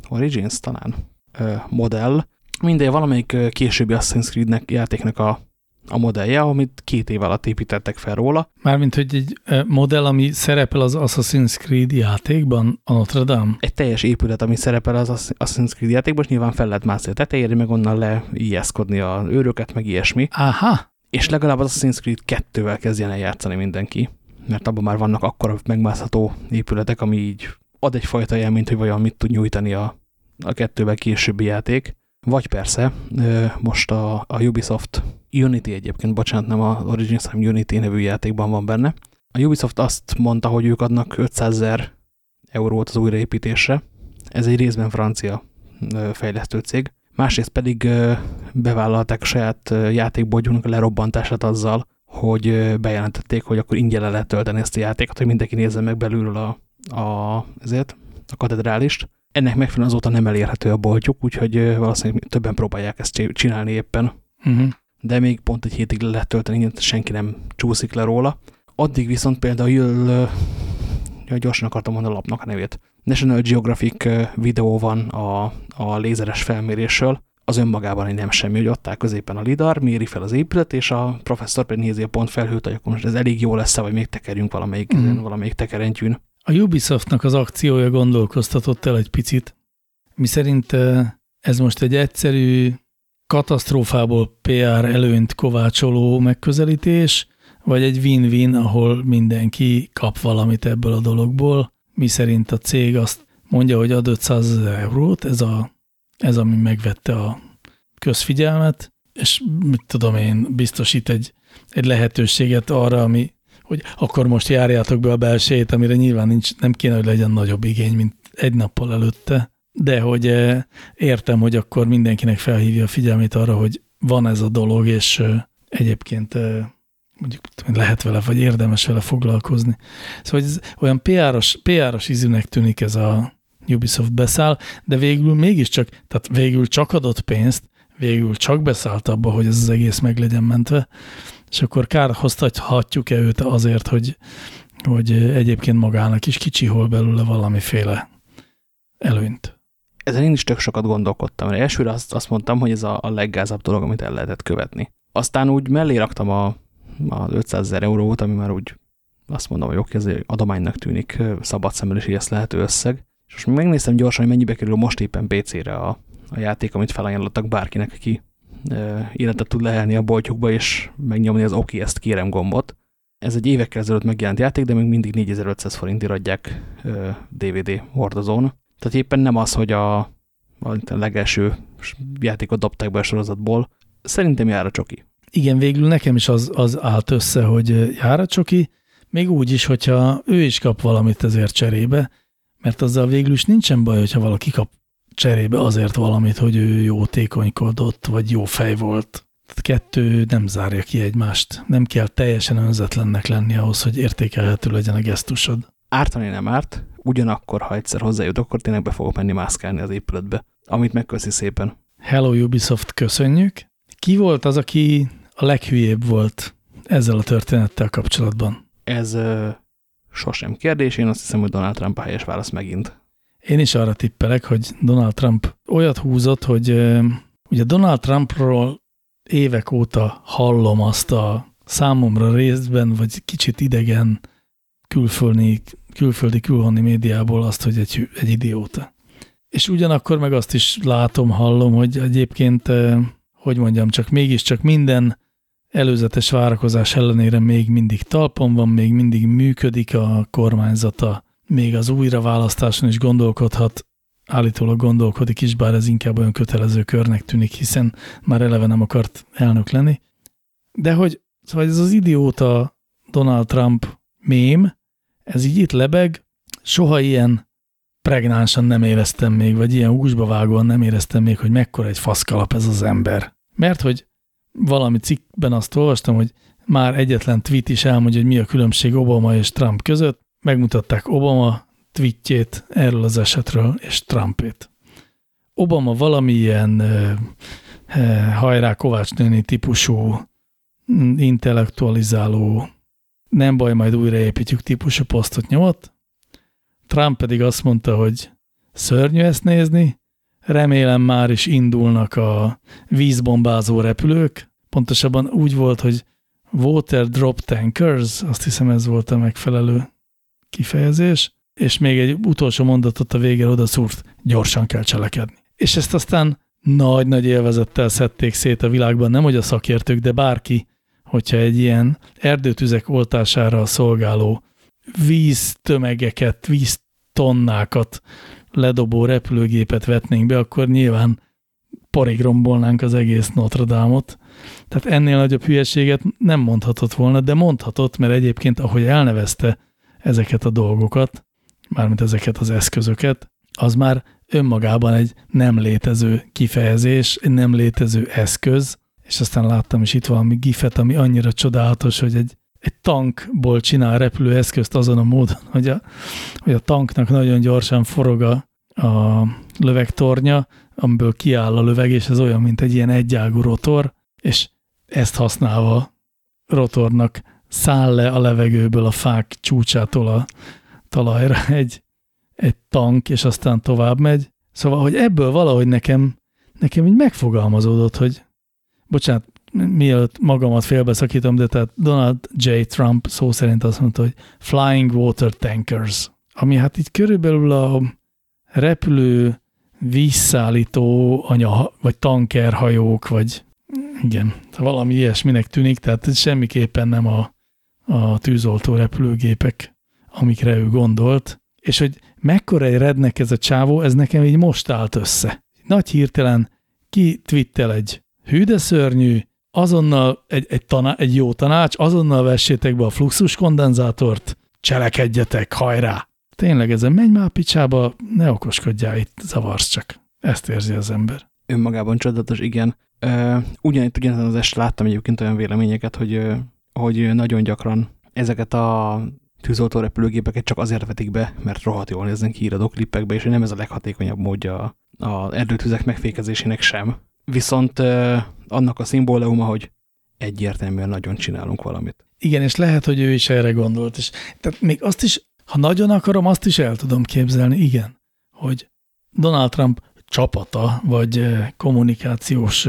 A: Origins talán, uh, modell. Mindegy, valamelyik későbbi Assassin's Creed játéknak a a modellje, amit két év alatt építettek fel róla.
B: Mármint, hogy egy modell, ami szerepel az Assassin's Creed játékban, a Notre Dame?
A: Egy teljes épület, ami szerepel az Assassin's Creed játékban, és nyilván fel lehet mászni a tetejére, meg onnan leijeszkodni a őröket, meg ilyesmi.
B: Aha.
A: És legalább az Assassin's Creed 2-vel kezdjen el játszani mindenki, mert abban már vannak akkora megmászható épületek, ami így ad egyfajta élményt, hogy vajon mit tud nyújtani a, a kettővel későbbi játék. Vagy persze, most a, a Ubisoft Unity egyébként, bocsánat, nem a Origins, hanem Unity nevű játékban van benne. A Ubisoft azt mondta, hogy ők adnak 500 ezer eurót az újraépítésre. Ez egy részben francia fejlesztő cég. Másrészt pedig bevállalták a saját játékbogyónak a lerobbantását azzal, hogy bejelentették, hogy akkor ingyen le lehet tölteni ezt a játékot, hogy mindenki nézze meg belülről a, a, ezért, a katedrálist. Ennek megfelelően azóta nem elérhető a boltjuk, úgyhogy valószínűleg többen próbálják ezt csinálni éppen. Uh -huh. De még pont egy hétig le lehet tölteni, senki nem csúszik le róla. Addig viszont például, ja, gyorsan akartam mondani a lapnak a nevét, National Geographic videó van a, a lézeres felmérésről, az önmagában egy nem semmi, hogy ott áll középen a lidar, méri fel az épület, és a professzor pedig nézi a pont felhőt, hogy akkor most ez elég jó lesz -e, vagy még tekerjünk valamelyik, mm. valamelyik tekerentyűn.
B: A Ubisoftnak az akciója gondolkoztatott el egy picit, mi szerint ez most egy egyszerű katasztrófából PR előnyt kovácsoló megközelítés, vagy egy win-win, ahol mindenki kap valamit ebből a dologból, mi szerint a cég azt mondja, hogy ad 500 ezer eurót, ez, a, ez ami megvette a közfigyelmet, és mit tudom én, biztosít egy, egy lehetőséget arra, ami, hogy akkor most járjátok be a belsejét, amire nyilván nincs, nem kéne, hogy legyen nagyobb igény, mint egy nappal előtte, de hogy eh, értem, hogy akkor mindenkinek felhívja a figyelmét arra, hogy van ez a dolog, és eh, egyébként eh, mondjuk lehet vele, vagy érdemes vele foglalkozni. Szóval ez olyan PR-os, PR ízűnek tűnik ez a Ubisoft beszáll, de végül mégiscsak, tehát végül csak adott pénzt, végül csak beszállt abba, hogy ez az egész meg legyen mentve, és akkor kárhoztathatjuk-e őt azért, hogy, hogy egyébként magának is kicsihol belőle valamiféle előnyt.
A: Ezen én is tök sokat gondolkodtam, mert elsőre azt, azt mondtam, hogy ez a, a leggázabb dolog, amit el lehetett követni. Aztán úgy mellé raktam a az 500 ezer eurót, ami már úgy azt mondom, hogy oké, ez egy adománynak tűnik szabad szemmel is ezt lehető összeg. És most megnéztem gyorsan, hogy mennyibe kerül most éppen PC-re a, a játék, amit felajánlottak bárkinek, aki e, életet tud lehelni a boltjukba, és megnyomni az oké, ezt kérem gombot. Ez egy évekkel ezelőtt megjelent játék, de még mindig 4500 forintért adják DVD hordozón. Tehát éppen nem az, hogy a, a legelső játékot dobták be a sorozatból. Szerintem jár a csoki.
B: Igen, végül nekem is az, az állt össze, hogy jár a csoki, még úgy is, hogyha ő is kap valamit ezért cserébe, mert azzal végül is nincsen baj, hogyha valaki kap cserébe azért valamit, hogy ő jó tékonykodott, vagy jó fej volt. Tehát kettő nem zárja ki egymást. Nem kell teljesen önzetlennek lenni ahhoz, hogy értékelhető legyen a gesztusod.
A: Ártani nem árt, ugyanakkor, ha egyszer hozzájut, akkor tényleg be fogok menni mászkálni az épületbe, amit megköszi szépen.
B: Hello Ubisoft, köszönjük! Ki volt az, aki a leghülyébb volt ezzel a történettel kapcsolatban?
A: Ez ö, sosem kérdés, én azt hiszem, hogy Donald Trump a helyes válasz megint.
B: Én is arra tippelek, hogy Donald Trump olyat húzott, hogy ö, ugye Donald Trumpról évek óta hallom azt a számomra részben, vagy kicsit idegen külföldi, külföldi külhoni médiából azt, hogy egy, egy idióta. És ugyanakkor meg azt is látom, hallom, hogy egyébként, hogy mondjam, csak mégiscsak minden előzetes várakozás ellenére még mindig talpon van, még mindig működik a kormányzata, még az újraválasztáson is gondolkodhat, állítólag gondolkodik is, bár ez inkább olyan kötelező körnek tűnik, hiszen már eleve nem akart elnök lenni. De hogy szóval ez az idióta Donald Trump mém, ez így itt lebeg, soha ilyen pregnánsan nem éreztem még, vagy ilyen húsba vágóan nem éreztem még, hogy mekkora egy faszkalap ez az ember. Mert hogy valami cikkben azt olvastam, hogy már egyetlen tweet is elmondja, hogy mi a különbség Obama és Trump között. Megmutatták Obama tweetjét erről az esetről, és Trumpét. Obama valamilyen uh, uh, hajrá Kovács néni típusú intellektualizáló, nem baj, majd újraépítjük típusú posztot nyomott. Trump pedig azt mondta, hogy szörnyű ezt nézni, remélem már is indulnak a vízbombázó repülők. Pontosabban úgy volt, hogy Water Drop Tankers, azt hiszem ez volt a megfelelő kifejezés, és még egy utolsó mondatot a végére oda szúrt, gyorsan kell cselekedni. És ezt aztán nagy-nagy élvezettel szedték szét a világban, nem hogy a szakértők, de bárki, hogyha egy ilyen erdőtüzek oltására szolgáló víztömegeket, víztonnákat ledobó repülőgépet vetnénk be, akkor nyilván porig rombolnánk az egész Notre Dame-ot. Tehát ennél nagyobb hülyeséget nem mondhatott volna, de mondhatott, mert egyébként ahogy elnevezte ezeket a dolgokat, mármint ezeket az eszközöket, az már önmagában egy nem létező kifejezés, egy nem létező eszköz, és aztán láttam is itt valami gifet, ami annyira csodálatos, hogy egy egy tankból csinál repülőeszközt azon a módon, hogy a, hogy a tanknak nagyon gyorsan forog a, a lövegtornya, amiből kiáll a löveg, és ez olyan, mint egy ilyen egyágú rotor, és ezt használva rotornak száll le a levegőből a fák csúcsától a talajra egy, egy tank, és aztán tovább megy. Szóval, hogy ebből valahogy nekem, nekem így megfogalmazódott, hogy bocsánat, mielőtt magamat félbeszakítom, de tehát Donald J. Trump szó szerint azt mondta, hogy flying water tankers, ami hát így körülbelül a repülő vízszállító anya, vagy tankerhajók, vagy igen, valami ilyesminek tűnik, tehát semmiképpen nem a, a tűzoltó repülőgépek, amikre ő gondolt, és hogy mekkora egy rednek ez a csávó, ez nekem így most állt össze. Nagy hirtelen ki twittel egy hű de szörnyű, azonnal egy, egy, taná, egy jó tanács, azonnal vessétek be a fluxus kondenzátort, cselekedjetek, hajrá! Tényleg ezen menj már picsába, ne okoskodjál, itt zavarsz csak. Ezt érzi az ember.
A: Önmagában csodatos, igen. Ugyanitt ugyanezen az este láttam egyébként olyan véleményeket, hogy, hogy nagyon gyakran ezeket a tűzoltó repülőgépeket csak azért vetik be, mert rohadt jól néznek ki klippekbe, és nem ez a leghatékonyabb módja az erdőtüzek megfékezésének sem. Viszont annak a szimbóluma, hogy egyértelműen nagyon csinálunk valamit.
B: Igen, és lehet, hogy ő is erre gondolt. És, tehát még azt is, ha nagyon akarom, azt is el tudom képzelni, igen, hogy Donald Trump csapata, vagy kommunikációs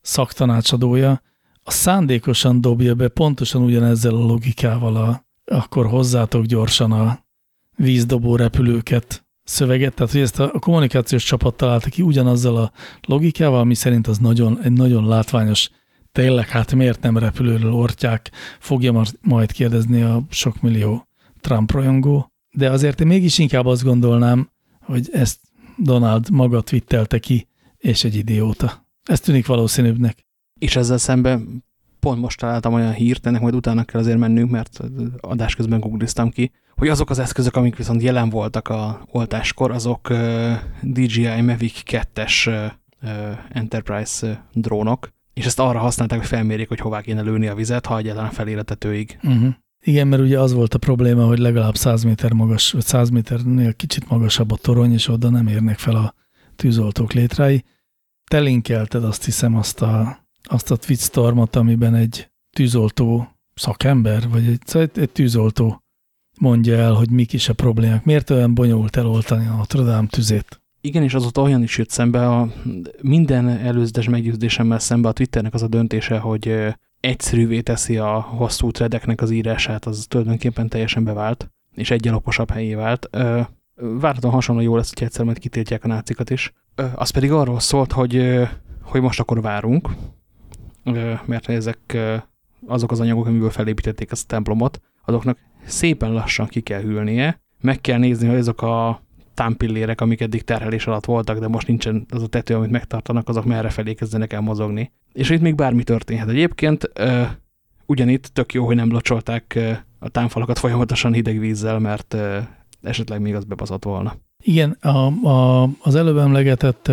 B: szaktanácsadója, a szándékosan dobja be pontosan ugyanezzel a logikával a, akkor hozzátok gyorsan a vízdobó repülőket szöveget, tehát hogy ezt a kommunikációs csapat találta ki ugyanazzal a logikával, ami szerint az nagyon, egy nagyon látványos, tényleg hát miért nem repülőről ortják, fogja majd kérdezni a sok millió Trump rajongó, de azért én mégis inkább azt gondolnám, hogy ezt Donald maga twittelte ki, és egy idióta. Ez tűnik valószínűbbnek.
A: És ezzel szemben pont most találtam olyan hírt, ennek majd utána kell azért mennünk, mert adás közben googliztam ki, hogy azok az eszközök, amik viszont jelen voltak a oltáskor, azok DJI Mavic 2-es uh, Enterprise drónok, és ezt arra használták, hogy felmérjék, hogy hová kéne lőni a vizet, ha egyáltalán felér a tetőig. Uh
B: -huh. Igen, mert ugye az volt a probléma, hogy legalább 100 méter magas, vagy 100 méternél kicsit magasabb a torony, és oda nem érnek fel a tűzoltók létrái. Te linkelted azt hiszem azt a, azt a Twitstormot, amiben egy tűzoltó szakember, vagy egy, szóval egy, egy tűzoltó mondja el, hogy mik is a problémák. Miért olyan bonyolult eloltani a Notre Dame tüzét?
A: Igen, és azóta olyan is jött szembe, a minden előzetes meggyőződésemmel szembe a Twitternek az a döntése, hogy egyszerűvé teszi a hosszú threadeknek az írását, az tulajdonképpen teljesen bevált, és egyen okosabb helyé vált. Várhatóan hasonló jó lesz, hogy egyszer majd kitiltják a nácikat is. Az pedig arról szólt, hogy, hogy most akkor várunk, mert ezek azok az anyagok, amiből felépítették ezt a templomot, azoknak szépen lassan ki kell hűlnie, meg kell nézni, hogy azok a támpillérek, amik eddig terhelés alatt voltak, de most nincsen az a tető, amit megtartanak, azok merre felé kezdenek el mozogni. És itt még bármi történhet. Egyébként ugyanitt tök jó, hogy nem locsolták a támfalakat folyamatosan hideg vízzel, mert esetleg még az bebazott volna.
B: Igen, a, a, az előbb emlegetett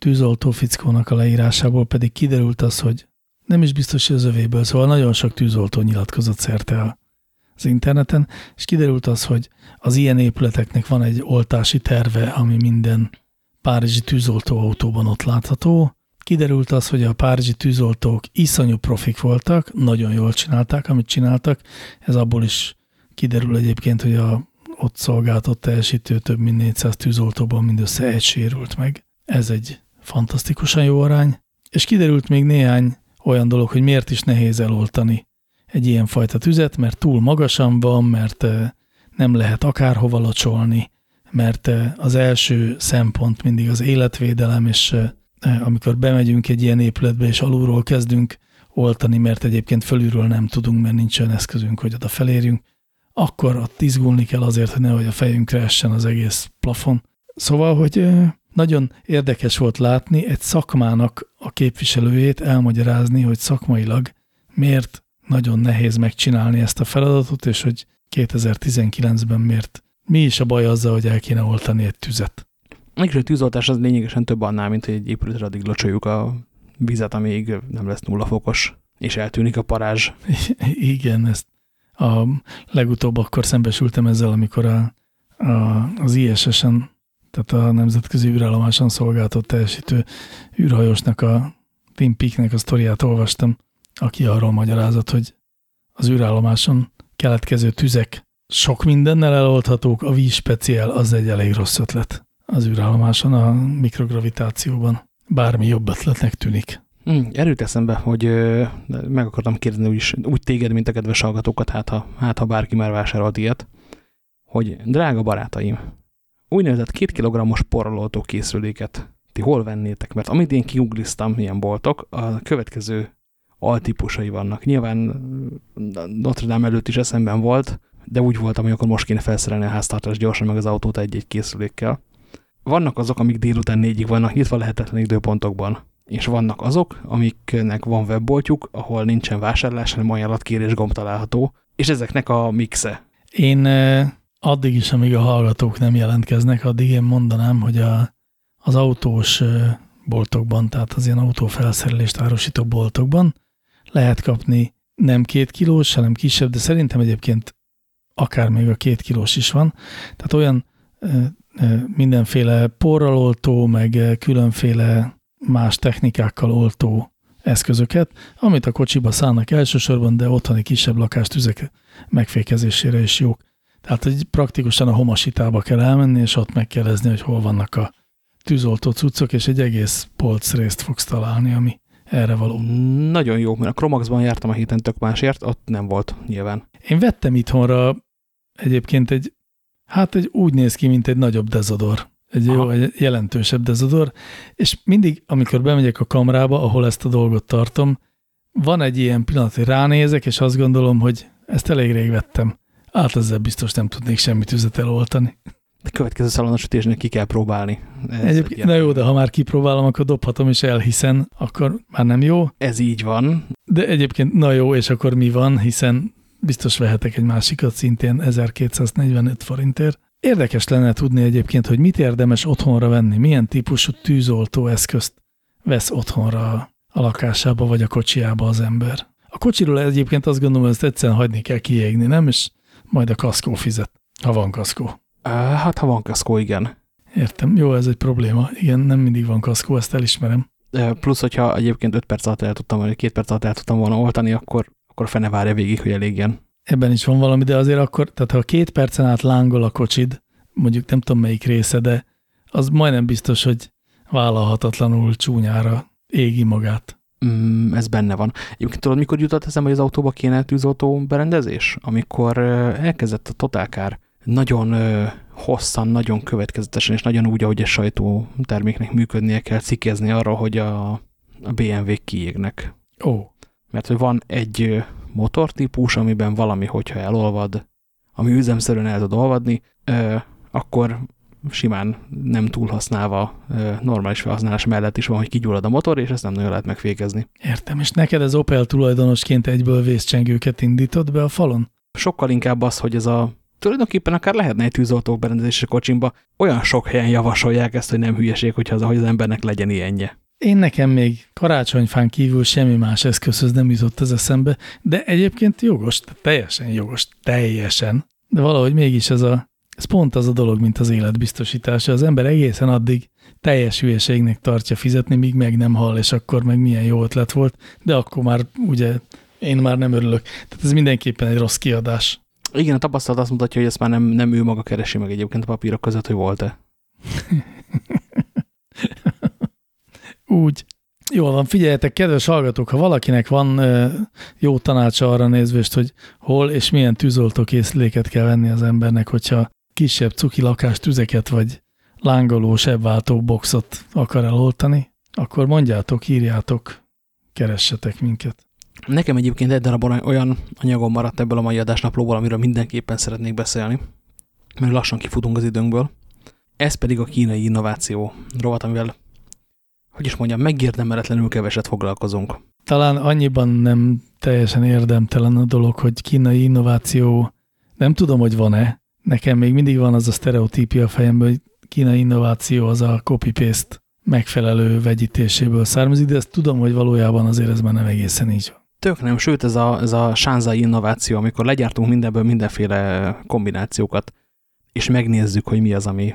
B: tűzoltó fickónak a leírásából pedig kiderült az, hogy nem is biztos, hogy az övéből, szóval nagyon sok tűzoltó nyilatkozott szerte az interneten, és kiderült az, hogy az ilyen épületeknek van egy oltási terve, ami minden párizsi tűzoltóautóban ott látható. Kiderült az, hogy a párizsi tűzoltók iszonyú profik voltak, nagyon jól csinálták, amit csináltak. Ez abból is kiderül egyébként, hogy a ott szolgáltott teljesítő több mint 400 tűzoltóban mindössze egy sérült meg. Ez egy fantasztikusan jó arány. És kiderült még néhány olyan dolog, hogy miért is nehéz eloltani egy ilyen fajta tüzet, mert túl magasan van, mert nem lehet akárhova locsolni, mert az első szempont mindig az életvédelem, és amikor bemegyünk egy ilyen épületbe, és alulról kezdünk oltani, mert egyébként fölülről nem tudunk, mert nincs olyan eszközünk, hogy oda felérjünk, akkor ott izgulni kell azért, hogy nehogy a fejünkre essen az egész plafon. Szóval, hogy nagyon érdekes volt látni egy szakmának a képviselőjét elmagyarázni, hogy szakmailag miért nagyon nehéz megcsinálni ezt a feladatot, és hogy 2019-ben miért, mi is a baj azzal, hogy el kéne oltani egy tüzet.
A: Mégis a tűzoltás az lényegesen több annál, mint hogy egy épületre addig locsoljuk a vizet, amíg nem lesz nulla fokos. és eltűnik a parázs.
B: Igen, ezt a legutóbb akkor szembesültem ezzel, amikor a, a, az ISS-en, tehát a Nemzetközi űrállomáson szolgáltott teljesítő űrhajósnak a Tim Peaknek a sztoriát olvastam, aki arról magyarázott, hogy az űrállomáson keletkező tüzek sok mindennel eloldhatók, a víz speciál az egy elég rossz ötlet az űrállomáson, a mikrogravitációban. Bármi jobb ötletnek tűnik.
A: Hmm, erőt eszembe, hogy ö, meg akartam kérdezni úgy, úgy téged, mint a kedves hallgatókat, hát ha, hát ha bárki már vásárolt ilyet, hogy drága barátaim, úgynevezett két kilogrammos porolótó készüléket ti hol vennétek? Mert amit én kiugliztam ilyen boltok, a következő altípusai vannak. Nyilván Notre Dame előtt is eszemben volt, de úgy voltam, hogy akkor most kéne felszerelni a háztartást gyorsan meg az autót egy-egy készülékkel. Vannak azok, amik délután négyig vannak nyitva lehetetlen időpontokban. És vannak azok, amiknek van webboltjuk, ahol nincsen vásárlás, hanem ajánlatkérés gomb található, és ezeknek a mixe.
B: Én addig is, amíg a hallgatók nem jelentkeznek, addig én mondanám, hogy a, az autós boltokban, tehát az ilyen autófelszerelést árusító boltokban lehet kapni nem két kilós, hanem kisebb, de szerintem egyébként akár még a két kilós is van. Tehát olyan mindenféle porral oltó, meg különféle más technikákkal oltó eszközöket, amit a kocsiba szállnak elsősorban, de otthoni kisebb lakástüzek megfékezésére is jók. Tehát hogy praktikusan a homasitába kell elmenni, és ott megkérdezni, hogy hol vannak a tűzoltó cuccok, és egy egész polc részt fogsz találni, ami erre való.
A: Nagyon jó, mert a Cromaxban jártam a héten tök másért, ott nem volt nyilván.
B: Én vettem itthonra egyébként egy, hát egy úgy néz ki, mint egy nagyobb dezodor. Egy Aha. jó, egy jelentősebb dezodor, és mindig, amikor bemegyek a kamrába, ahol ezt a dolgot tartom, van egy ilyen pillanat, hogy ránézek, és azt gondolom, hogy ezt elég rég vettem. Hát ezzel biztos nem tudnék semmit üzet eloltani.
A: De következő szalonosítésnél ki kell próbálni.
B: Ez Egyébként, na jó, de ha már kipróbálom, akkor dobhatom is el, hiszen akkor már nem jó.
A: Ez így van.
B: De egyébként na jó, és akkor mi van, hiszen biztos vehetek egy másikat szintén 1245 forintért. Érdekes lenne tudni egyébként, hogy mit érdemes otthonra venni, milyen típusú tűzoltó eszközt vesz otthonra a lakásába vagy a kocsiába az ember. A kocsiról egyébként azt gondolom, hogy ezt egyszerűen hagyni kell kiégni, nem? És majd a kaszkó fizet, ha van kaszkó.
A: Hát, ha van kaszkó, igen.
B: Értem. Jó, ez egy probléma. Igen, nem mindig van kaszkó, ezt elismerem.
A: Plusz, hogyha egyébként 5 perc alatt el tudtam, vagy 2 perc alatt el tudtam volna oltani, akkor, akkor fene várja végig, hogy elégjen.
B: Ebben is van valami, de azért akkor, tehát ha két percen át lángol a kocsid, mondjuk nem tudom melyik része, de az majdnem biztos, hogy vállalhatatlanul csúnyára égi magát.
A: Mm, ez benne van. Egyébként tudod, mikor jutott eszembe, hogy az autóba kéne tűzoltó berendezés? Amikor elkezdett a totálkár nagyon hosszan, nagyon következetesen, és nagyon úgy, ahogy egy sajtó terméknek működnie kell cikkezni arra, hogy a, a BMW kiégnek.
B: Ó. Oh.
A: Mert hogy van egy motortípus, amiben valami, hogyha elolvad, ami üzemszerűen el tud olvadni, akkor simán nem túl használva normális felhasználás mellett is van, hogy kigyullad a motor, és ezt nem nagyon lehet megfékezni.
B: Értem, és neked az Opel tulajdonosként egyből vészcsengőket indított be a falon?
A: Sokkal inkább az, hogy ez a tulajdonképpen akár lehetne egy tűzoltók berendezés a kocsimba. Olyan sok helyen javasolják ezt, hogy nem hülyeség, hogyha az, hogy az embernek legyen ilyenje.
B: Én nekem még karácsonyfán kívül semmi más eszközhöz nem jutott az eszembe, de egyébként jogos, teljesen jogos, teljesen. De valahogy mégis ez, a, ez pont az a dolog, mint az életbiztosítása. Az ember egészen addig teljes hülyeségnek tartja fizetni, míg meg nem hal, és akkor meg milyen jó ötlet volt, de akkor már ugye én már nem örülök. Tehát ez mindenképpen egy rossz kiadás.
A: Igen, a tapasztalat azt mutatja, hogy ezt már nem, nem ő maga keresi meg egyébként a papírok között, hogy volt-e.
B: Úgy. Jól van, figyeljetek, kedves hallgatók, ha valakinek van jó tanácsa arra nézvést, hogy hol és milyen tűzoltókészüléket kell venni az embernek, hogyha kisebb cuki lakás tüzeket vagy lángoló sebváltó boxot akar eloltani, akkor mondjátok, írjátok, keressetek minket.
A: Nekem egyébként egy darab olyan anyagom maradt ebből a mai adásnaplóból, amiről mindenképpen szeretnék beszélni, mert lassan kifutunk az időnkből. Ez pedig a kínai innováció rovat, amivel, hogy is mondjam, megérdemeletlenül keveset foglalkozunk.
B: Talán annyiban nem teljesen érdemtelen a dolog, hogy kínai innováció, nem tudom, hogy van-e, nekem még mindig van az a sztereotípia a fejemben, hogy kínai innováció az a copy-paste megfelelő vegyítéséből származik, de ezt tudom, hogy valójában azért ez már nem egészen így van.
A: Tök nem, sőt ez a, ez a sánzai innováció, amikor legyártunk mindenből mindenféle kombinációkat, és megnézzük, hogy mi az, ami,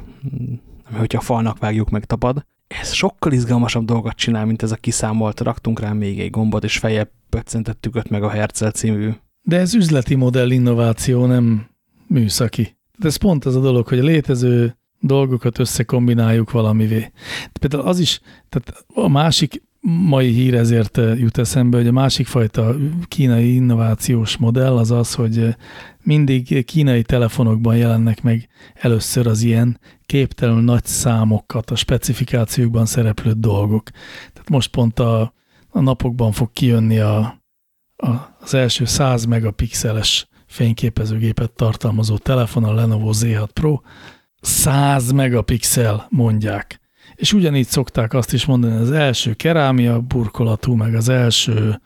A: ami hogyha falnak vágjuk, meg tapad. Ez sokkal izgalmasabb dolgot csinál, mint ez a kiszámolt, raktunk rá még egy gombot, és feljebb pöccentettük 5 Hertz című.
B: De ez üzleti modell innováció, nem műszaki. De ez pont az a dolog, hogy a létező dolgokat összekombináljuk valamivé. Például az is, tehát a másik mai hír ezért jut eszembe, hogy a másik fajta kínai innovációs modell az az, hogy mindig kínai telefonokban jelennek meg először az ilyen képtelenül nagy számokat, a specifikációkban szereplő dolgok. Tehát most pont a, a napokban fog kijönni a, a, az első 100 megapixeles fényképezőgépet tartalmazó telefon, a Lenovo Z6 Pro. 100 megapixel mondják. És ugyanígy szokták azt is mondani, az első kerámia burkolatú, meg az első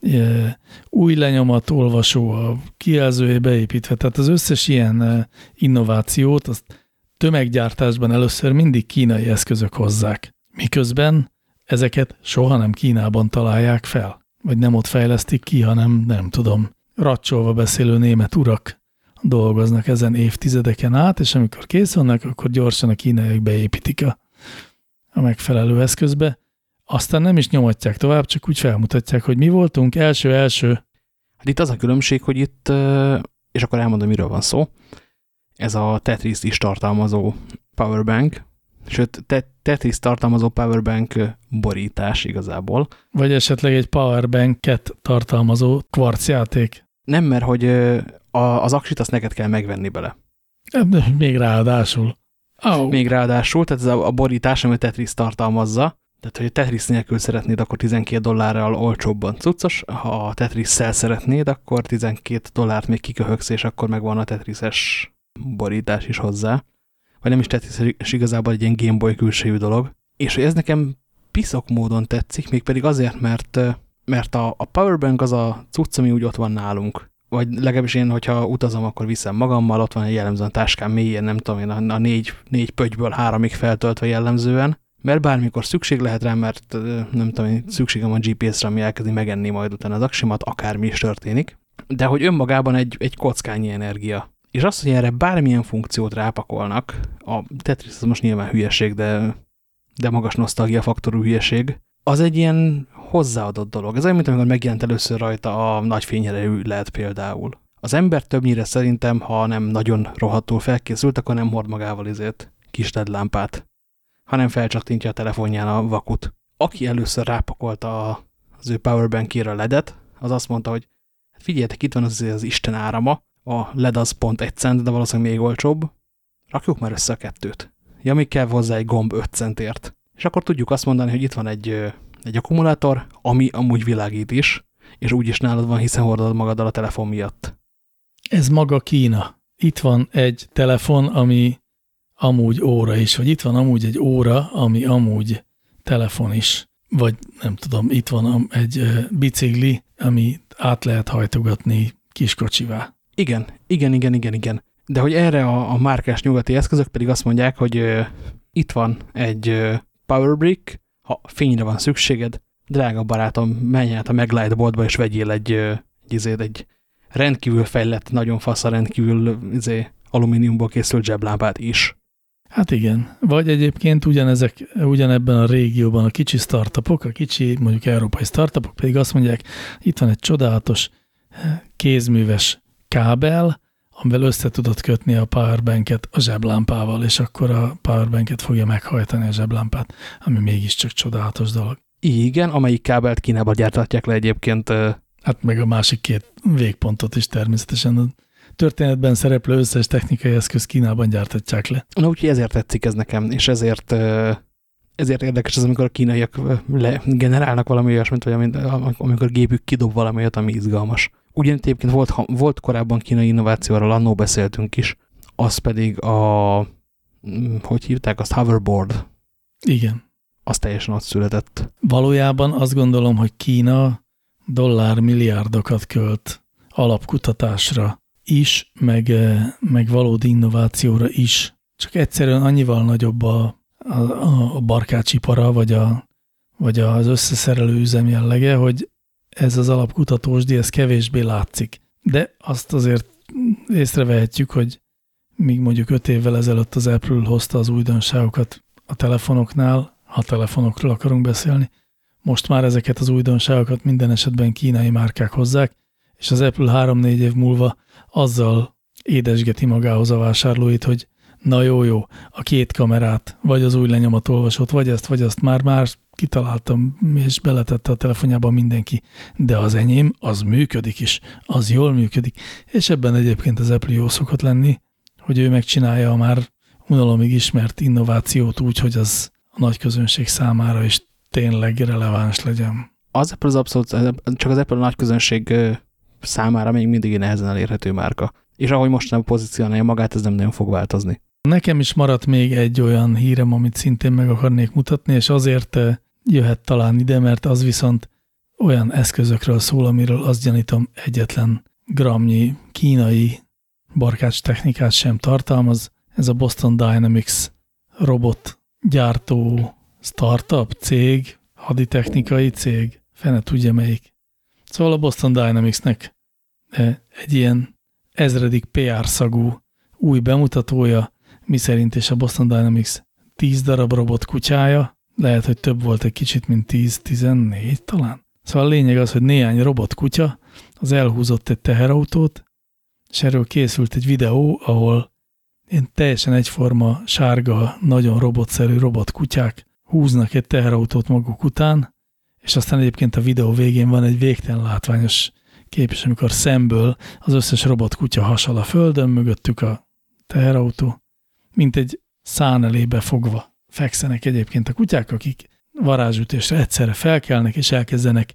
B: e, új lenyomat olvasó a kijelzője beépítve. Tehát az összes ilyen e, innovációt azt tömeggyártásban először mindig kínai eszközök hozzák. Miközben ezeket soha nem Kínában találják fel. Vagy nem ott fejlesztik ki, hanem nem tudom, racsolva beszélő német urak dolgoznak ezen évtizedeken át, és amikor kész vannak, akkor gyorsan a kínaiak beépítik a, a megfelelő eszközbe. Aztán nem is nyomatják tovább, csak úgy felmutatják, hogy mi voltunk első-első.
A: Hát itt az a különbség, hogy itt, és akkor elmondom, miről van szó, ez a Tetris is tartalmazó powerbank, sőt, te Tetris tartalmazó powerbank borítás igazából.
B: Vagy esetleg egy powerbanket tartalmazó kvarcjáték.
A: Nem, mert hogy a, az aksit azt neked kell megvenni bele.
B: Még ráadásul.
A: Oh. Még ráadásul, tehát ez a, a borítás, amit Tetris tartalmazza, tehát, hogy a Tetris nélkül szeretnéd, akkor 12 dollárral olcsóbban cuccos, ha a Tetris-szel szeretnéd, akkor 12 dollárt még kiköhögsz, és akkor megvan a Tetrises borítás is hozzá. Vagy nem is Tetris, és igazából egy ilyen Gameboy külsejű dolog. És hogy ez nekem piszok módon tetszik, mégpedig azért, mert, mert a, a Powerbank az a cucc, ami úgy ott van nálunk vagy legalábbis én, hogyha utazom, akkor viszem magammal, ott van egy jellemzően táskám mélyén, nem tudom én, a négy, négy pögyből háromig feltöltve jellemzően, mert bármikor szükség lehet rá, mert nem tudom én, szükségem a GPS-re, ami elkezdi megenni majd utána az aksimat, akármi is történik. De hogy önmagában egy, egy kockányi energia. És azt, hogy erre bármilyen funkciót rápakolnak, a Tetris az most nyilván hülyeség, de, de magas nosztalgia faktorú hülyeség, az egy ilyen hozzáadott dolog. Ez olyan, mint amikor megjelent először rajta a nagy fényerejű LED például. Az ember többnyire szerintem, ha nem nagyon rohadtul felkészült, akkor nem hord magával izért kis LED lámpát, hanem felcsattintja a telefonján a vakut. Aki először rápakolta az ő powerbankére a ledet, az azt mondta, hogy hát figyeljetek, itt van az, az Isten árama, a LED az pont egy cent, de valószínűleg még olcsóbb. Rakjuk már össze a kettőt. Ja, még kell hozzá egy gomb 5 centért. És akkor tudjuk azt mondani, hogy itt van egy egy akkumulátor, ami amúgy világít is, és úgy is nálad van, hiszen hordod magaddal a telefon miatt.
B: Ez maga Kína. Itt van egy telefon, ami amúgy óra is, vagy itt van amúgy egy óra, ami amúgy telefon is. Vagy nem tudom, itt van egy bicikli, ami át lehet hajtogatni kiskocsivá.
A: Igen, igen, igen, igen, igen. De hogy erre a, a márkás nyugati eszközök pedig azt mondják, hogy uh, itt van egy uh, powerbrick, ha fényre van szükséged, drága barátom, menj át a Maglite boltba, és vegyél egy, egy, egy, egy rendkívül fejlett, nagyon fasz a rendkívül izé, alumíniumból készült zseblámpát is.
B: Hát igen. Vagy egyébként ugyanezek, ugyanebben a régióban a kicsi startupok, a kicsi mondjuk európai startupok pedig azt mondják, itt van egy csodálatos kézműves kábel, amivel össze tudod kötni a powerbanket a zseblámpával, és akkor a powerbanket fogja meghajtani a zseblámpát, ami mégiscsak csodálatos dolog.
A: Igen, amelyik kábelt Kínába gyártatják le egyébként.
B: Hát meg a másik két végpontot is természetesen. A történetben szereplő összes technikai eszköz Kínában gyártatják le.
A: Na úgyhogy ezért tetszik ez nekem, és ezért ezért érdekes az, amikor a kínaiak generálnak valami olyasmit, vagy amikor a gépük kidob valami olyat, ami izgalmas. Ugyanitt egyébként volt, volt korábban kínai innováció, arról annó beszéltünk is, az pedig a, mm, hogy hívták azt, hoverboard.
B: Igen.
A: Az teljesen ott született.
B: Valójában azt gondolom, hogy Kína dollár milliárdokat költ alapkutatásra is, meg, eh, meg valódi innovációra is. Csak egyszerűen annyival nagyobb a, a, a barkácsipara, vagy, a, vagy az összeszerelő üzem jellege, hogy ez az alapkutatósdi, ez kevésbé látszik. De azt azért észrevehetjük, hogy míg mondjuk öt évvel ezelőtt az Apple hozta az újdonságokat a telefonoknál, ha telefonokról akarunk beszélni, most már ezeket az újdonságokat minden esetben kínai márkák hozzák, és az Apple 3-4 év múlva azzal édesgeti magához a vásárlóit, hogy na jó, jó, a két kamerát, vagy az új lenyomatolvasót, vagy ezt, vagy azt már, már kitaláltam, és beletette a telefonjába mindenki, de az enyém, az működik is, az jól működik, és ebben egyébként az Apple jó szokott lenni, hogy ő megcsinálja a már unalomig ismert innovációt úgy, hogy az a nagy közönség számára is tényleg releváns legyen.
A: Az Apple az abszolút, csak az Apple a nagy közönség számára még mindig nehezen elérhető márka. És ahogy mostanában pozícionálja magát, ez nem nagyon fog változni.
B: Nekem is maradt még egy olyan hírem, amit szintén meg akarnék mutatni, és azért jöhet talán ide, mert az viszont olyan eszközökről szól, amiről azt gyanítom egyetlen gramnyi kínai barkács technikát sem tartalmaz. Ez a Boston Dynamics robot gyártó startup cég, haditechnikai cég, fene tudja melyik. Szóval a Boston Dynamicsnek egy ilyen ezredik PR szagú új bemutatója, miszerint és a Boston Dynamics 10 darab robot kutyája, lehet, hogy több volt egy kicsit, mint 10-14 talán. Szóval a lényeg az, hogy néhány robot kutya az elhúzott egy teherautót, és erről készült egy videó, ahol én teljesen egyforma, sárga, nagyon robotszerű robotkutyák húznak egy teherautót maguk után, és aztán egyébként a videó végén van egy végtelen látványos kép, és amikor szemből az összes robotkutya hasal a földön, mögöttük a teherautó, mint egy szán elébe fogva fekszenek egyébként a kutyák, akik varázsütésre egyszerre felkelnek, és elkezdenek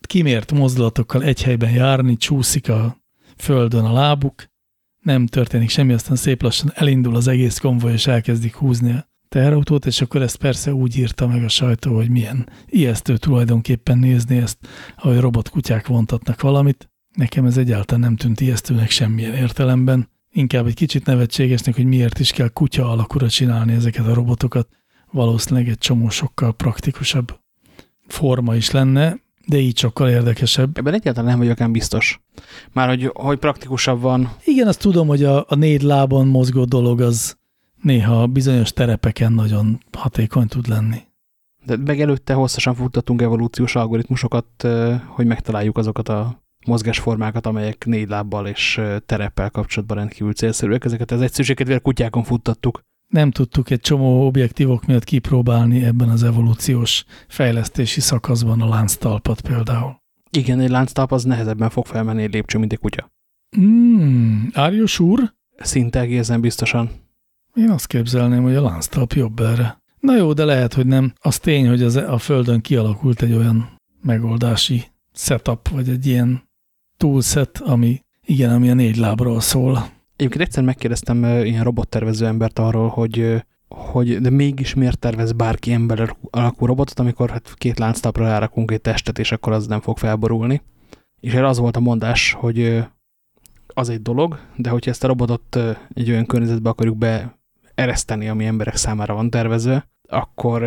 B: kimért mozdulatokkal egy helyben járni, csúszik a földön a lábuk, nem történik semmi, aztán szép lassan elindul az egész konvoj, és elkezdik húzni a teherautót, és akkor ezt persze úgy írta meg a sajtó, hogy milyen ijesztő tulajdonképpen nézni ezt, ahogy robotkutyák vontatnak valamit. Nekem ez egyáltalán nem tűnt ijesztőnek semmilyen értelemben inkább egy kicsit nevetségesnek, hogy miért is kell kutya alakúra csinálni ezeket a robotokat. Valószínűleg egy csomó sokkal praktikusabb forma is lenne, de így sokkal érdekesebb.
A: Ebben egyáltalán nem vagyok ám biztos. Már hogy, hogy praktikusabb van.
B: Igen, azt tudom, hogy a, a négy lábon mozgó dolog az néha bizonyos terepeken nagyon hatékony tud lenni.
A: De meg előtte hosszasan futtatunk evolúciós algoritmusokat, hogy megtaláljuk azokat a mozgásformákat, amelyek négy lábbal és tereppel kapcsolatban rendkívül célszerűek. Ezeket az egyszerűséget kutyákon futtattuk.
B: Nem tudtuk egy csomó objektívok miatt kipróbálni ebben az evolúciós fejlesztési szakaszban a lánctalpat például.
A: Igen, egy lánctalp az nehezebben fog felmenni egy lépcső, mint egy kutya.
B: Mm, Árjus úr?
A: Szinte egészen biztosan.
B: Én azt képzelném, hogy a lánctalp jobb erre. Na jó, de lehet, hogy nem. Az tény, hogy az, a Földön kialakult egy olyan megoldási setup, vagy egy ilyen toolset, ami igen, ami a négy lábról szól.
A: Egyébként egyszer megkérdeztem ilyen robottervező embert arról, hogy, hogy de mégis miért tervez bárki ember alakú robotot, amikor hát két lánctapra rárakunk egy testet, és akkor az nem fog felborulni. És erre az volt a mondás, hogy az egy dolog, de hogyha ezt a robotot egy olyan környezetbe akarjuk beereszteni, ami emberek számára van tervezve, akkor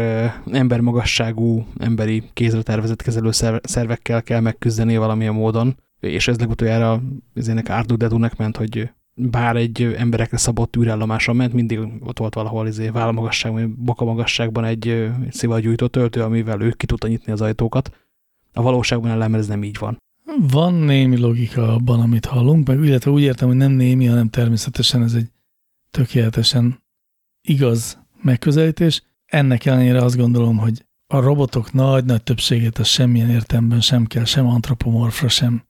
A: embermagasságú, emberi kézre tervezett kezelő szervekkel kell megküzdeni valamilyen módon, és ez legutoljára ezének Ardudedunek ment, hogy bár egy emberekre szabott űrállomáson ment, mindig ott volt valahol izé, válmagasságban, vagy bokamagasságban egy, egy szivagyújtó töltő, amivel ő ki tudta nyitni az ajtókat. A valóságban ellen, ez nem így van.
B: Van némi logika abban, amit hallunk, meg illetve úgy értem, hogy nem némi, hanem természetesen ez egy tökéletesen igaz megközelítés. Ennek ellenére azt gondolom, hogy a robotok nagy-nagy többségét az semmilyen értelemben sem kell, sem antropomorfra, sem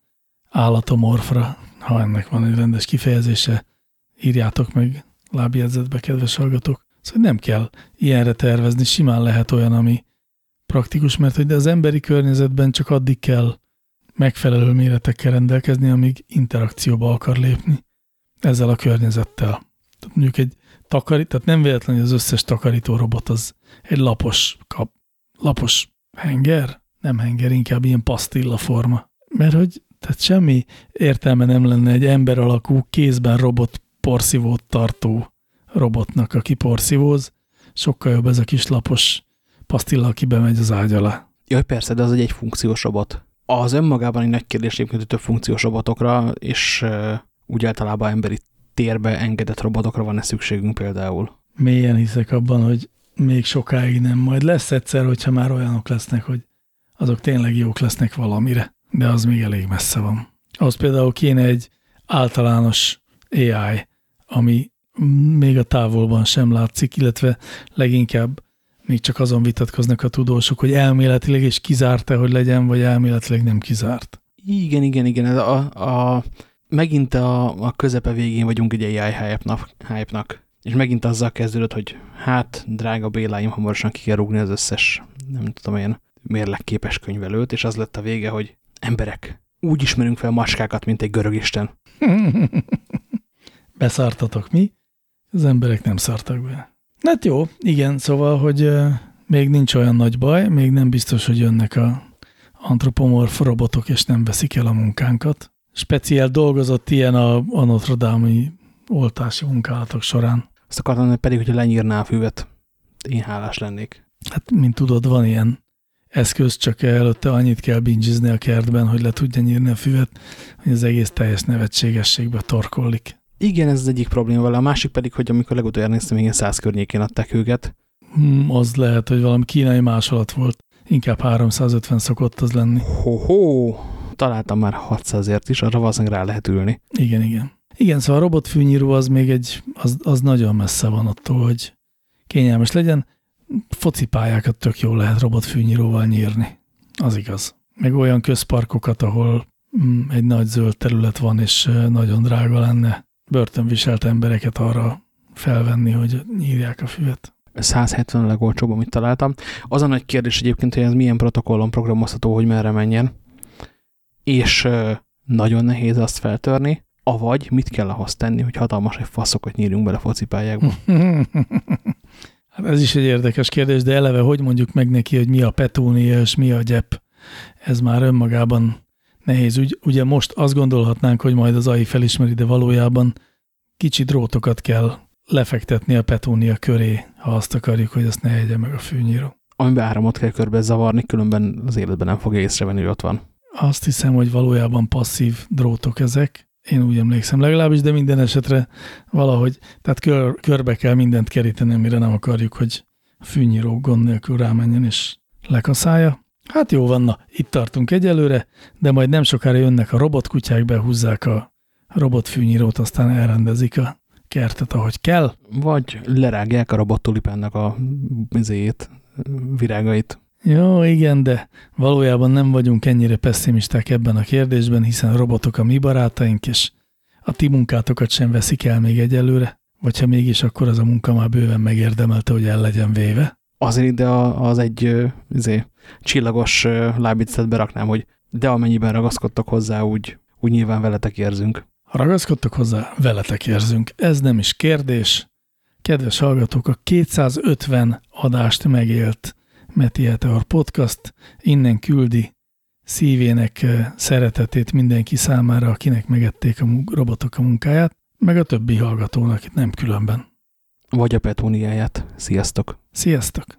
B: állatomorfra, ha ennek van egy rendes kifejezése, írjátok meg lábjegyzetbe, kedves hallgatók. Szóval nem kell ilyenre tervezni, simán lehet olyan, ami praktikus, mert hogy az emberi környezetben csak addig kell megfelelő méretekkel rendelkezni, amíg interakcióba akar lépni ezzel a környezettel. Tehát mondjuk egy takarít, tehát nem véletlen, hogy az összes takarító robot az egy lapos kap, lapos henger, nem henger, inkább ilyen pasztilla forma. Mert hogy tehát semmi értelme nem lenne egy ember alakú, kézben robot porszívót tartó robotnak, aki porszívóz. Sokkal jobb ez a kis lapos pasztilla, aki bemegy az ágy alá.
A: Jaj, persze, de az egy funkciós robot. Az önmagában egy nagy kérdés egyébként, hogy több funkciós robotokra, és úgy általában emberi térbe engedett robotokra van-e szükségünk például.
B: Mélyen hiszek abban, hogy még sokáig nem. Majd lesz egyszer, hogyha már olyanok lesznek, hogy azok tényleg jók lesznek valamire, de az még elég messze van. Az például kéne egy általános AI, ami még a távolban sem látszik, illetve leginkább még csak azon vitatkoznak a tudósok, hogy elméletileg is kizárt-e, hogy legyen, vagy elméletileg nem kizárt.
A: Igen, igen, igen. A, a, megint a, a közepe végén vagyunk egy AI hype-nak, hype-nak. És megint azzal kezdődött, hogy hát, drága Béláim, hamarosan ki kell rúgni az összes, nem tudom én, mérlegképes könyvelőt, és az lett a vége, hogy emberek, úgy ismerünk fel maskákat, mint egy görög isten.
B: Beszartatok mi? Az emberek nem szartak be. Hát jó, igen, szóval, hogy még nincs olyan nagy baj, még nem biztos, hogy jönnek a antropomorf robotok, és nem veszik el a munkánkat. Speciál dolgozott ilyen a, a Notre Dame-i oltási munkálatok során.
A: Azt akartam, hogy pedig, hogyha lenyírná a füvet, én hálás lennék.
B: Hát, mint tudod, van ilyen eszköz, csak előtte annyit kell bingizni a kertben, hogy le tudja nyírni a füvet, hogy az egész teljes nevetségességbe torkollik.
A: Igen, ez az egyik probléma vele. A másik pedig, hogy amikor legutoljára néztem, igen, száz környékén adták őket.
B: Hmm, az lehet, hogy valami kínai másolat volt. Inkább 350 szokott az lenni.
A: Ho-ho! Találtam már 600-ért is, arra valószínűleg rá lehet ülni.
B: Igen, igen. Igen, szóval a robotfűnyíró az még egy, az, az nagyon messze van attól, hogy kényelmes legyen. Focipályákat tök jól lehet robotfűnyíróval nyírni. Az igaz. Meg olyan közparkokat, ahol mm, egy nagy zöld terület van, és nagyon drága lenne börtönviselt embereket arra felvenni, hogy nyírják a füvet.
A: 170 a legolcsóbb, amit találtam. Az a nagy kérdés egyébként, hogy ez milyen protokollon programozható, hogy merre menjen. És nagyon nehéz azt feltörni, avagy mit kell ahhoz tenni, hogy hatalmas egy faszokat nyírjunk bele focipályákba.
B: hát ez is egy érdekes kérdés, de eleve hogy mondjuk meg neki, hogy mi a petúnia és mi a gyep? Ez már önmagában nehéz. Úgy, ugye most azt gondolhatnánk, hogy majd az AI felismeri, de valójában kicsi drótokat kell lefektetni a petúnia köré, ha azt akarjuk, hogy azt ne hegye meg a fűnyíró.
A: Amiben áramot kell körbe zavarni, különben az életben nem fogja észrevenni, hogy ott van.
B: Azt hiszem, hogy valójában passzív drótok ezek. Én úgy emlékszem legalábbis, de minden esetre valahogy, tehát kör, körbe kell mindent keríteni, amire nem akarjuk, hogy fűnyíró gond nélkül rámenjen és lekaszálja. Hát jó van, na, itt tartunk egyelőre, de majd nem sokára jönnek a robotkutyák, behúzzák a robotfűnyírót, aztán elrendezik a kertet, ahogy kell.
A: Vagy lerágják a robottulipánnak a vizéjét, virágait.
B: Jó, igen, de valójában nem vagyunk ennyire pessimisták ebben a kérdésben, hiszen robotok a mi barátaink, és a ti munkátokat sem veszik el még egyelőre, vagy ha mégis, akkor az a munka már bőven megérdemelte, hogy el legyen véve.
A: Azért ide az egy izé, csillagos lábicet beraknám, hogy de amennyiben ragaszkodtok hozzá, úgy, úgy nyilván veletek érzünk.
B: Ha ragaszkodtok hozzá, veletek érzünk. Ez nem is kérdés. Kedves hallgatók, a 250 adást megélt Meti Eteor podcast innen küldi szívének szeretetét mindenki számára, akinek megették a robotok a munkáját, meg a többi hallgatónak itt nem különben.
A: Vagy a petúniáját. Sziasztok!
B: Sziasztok!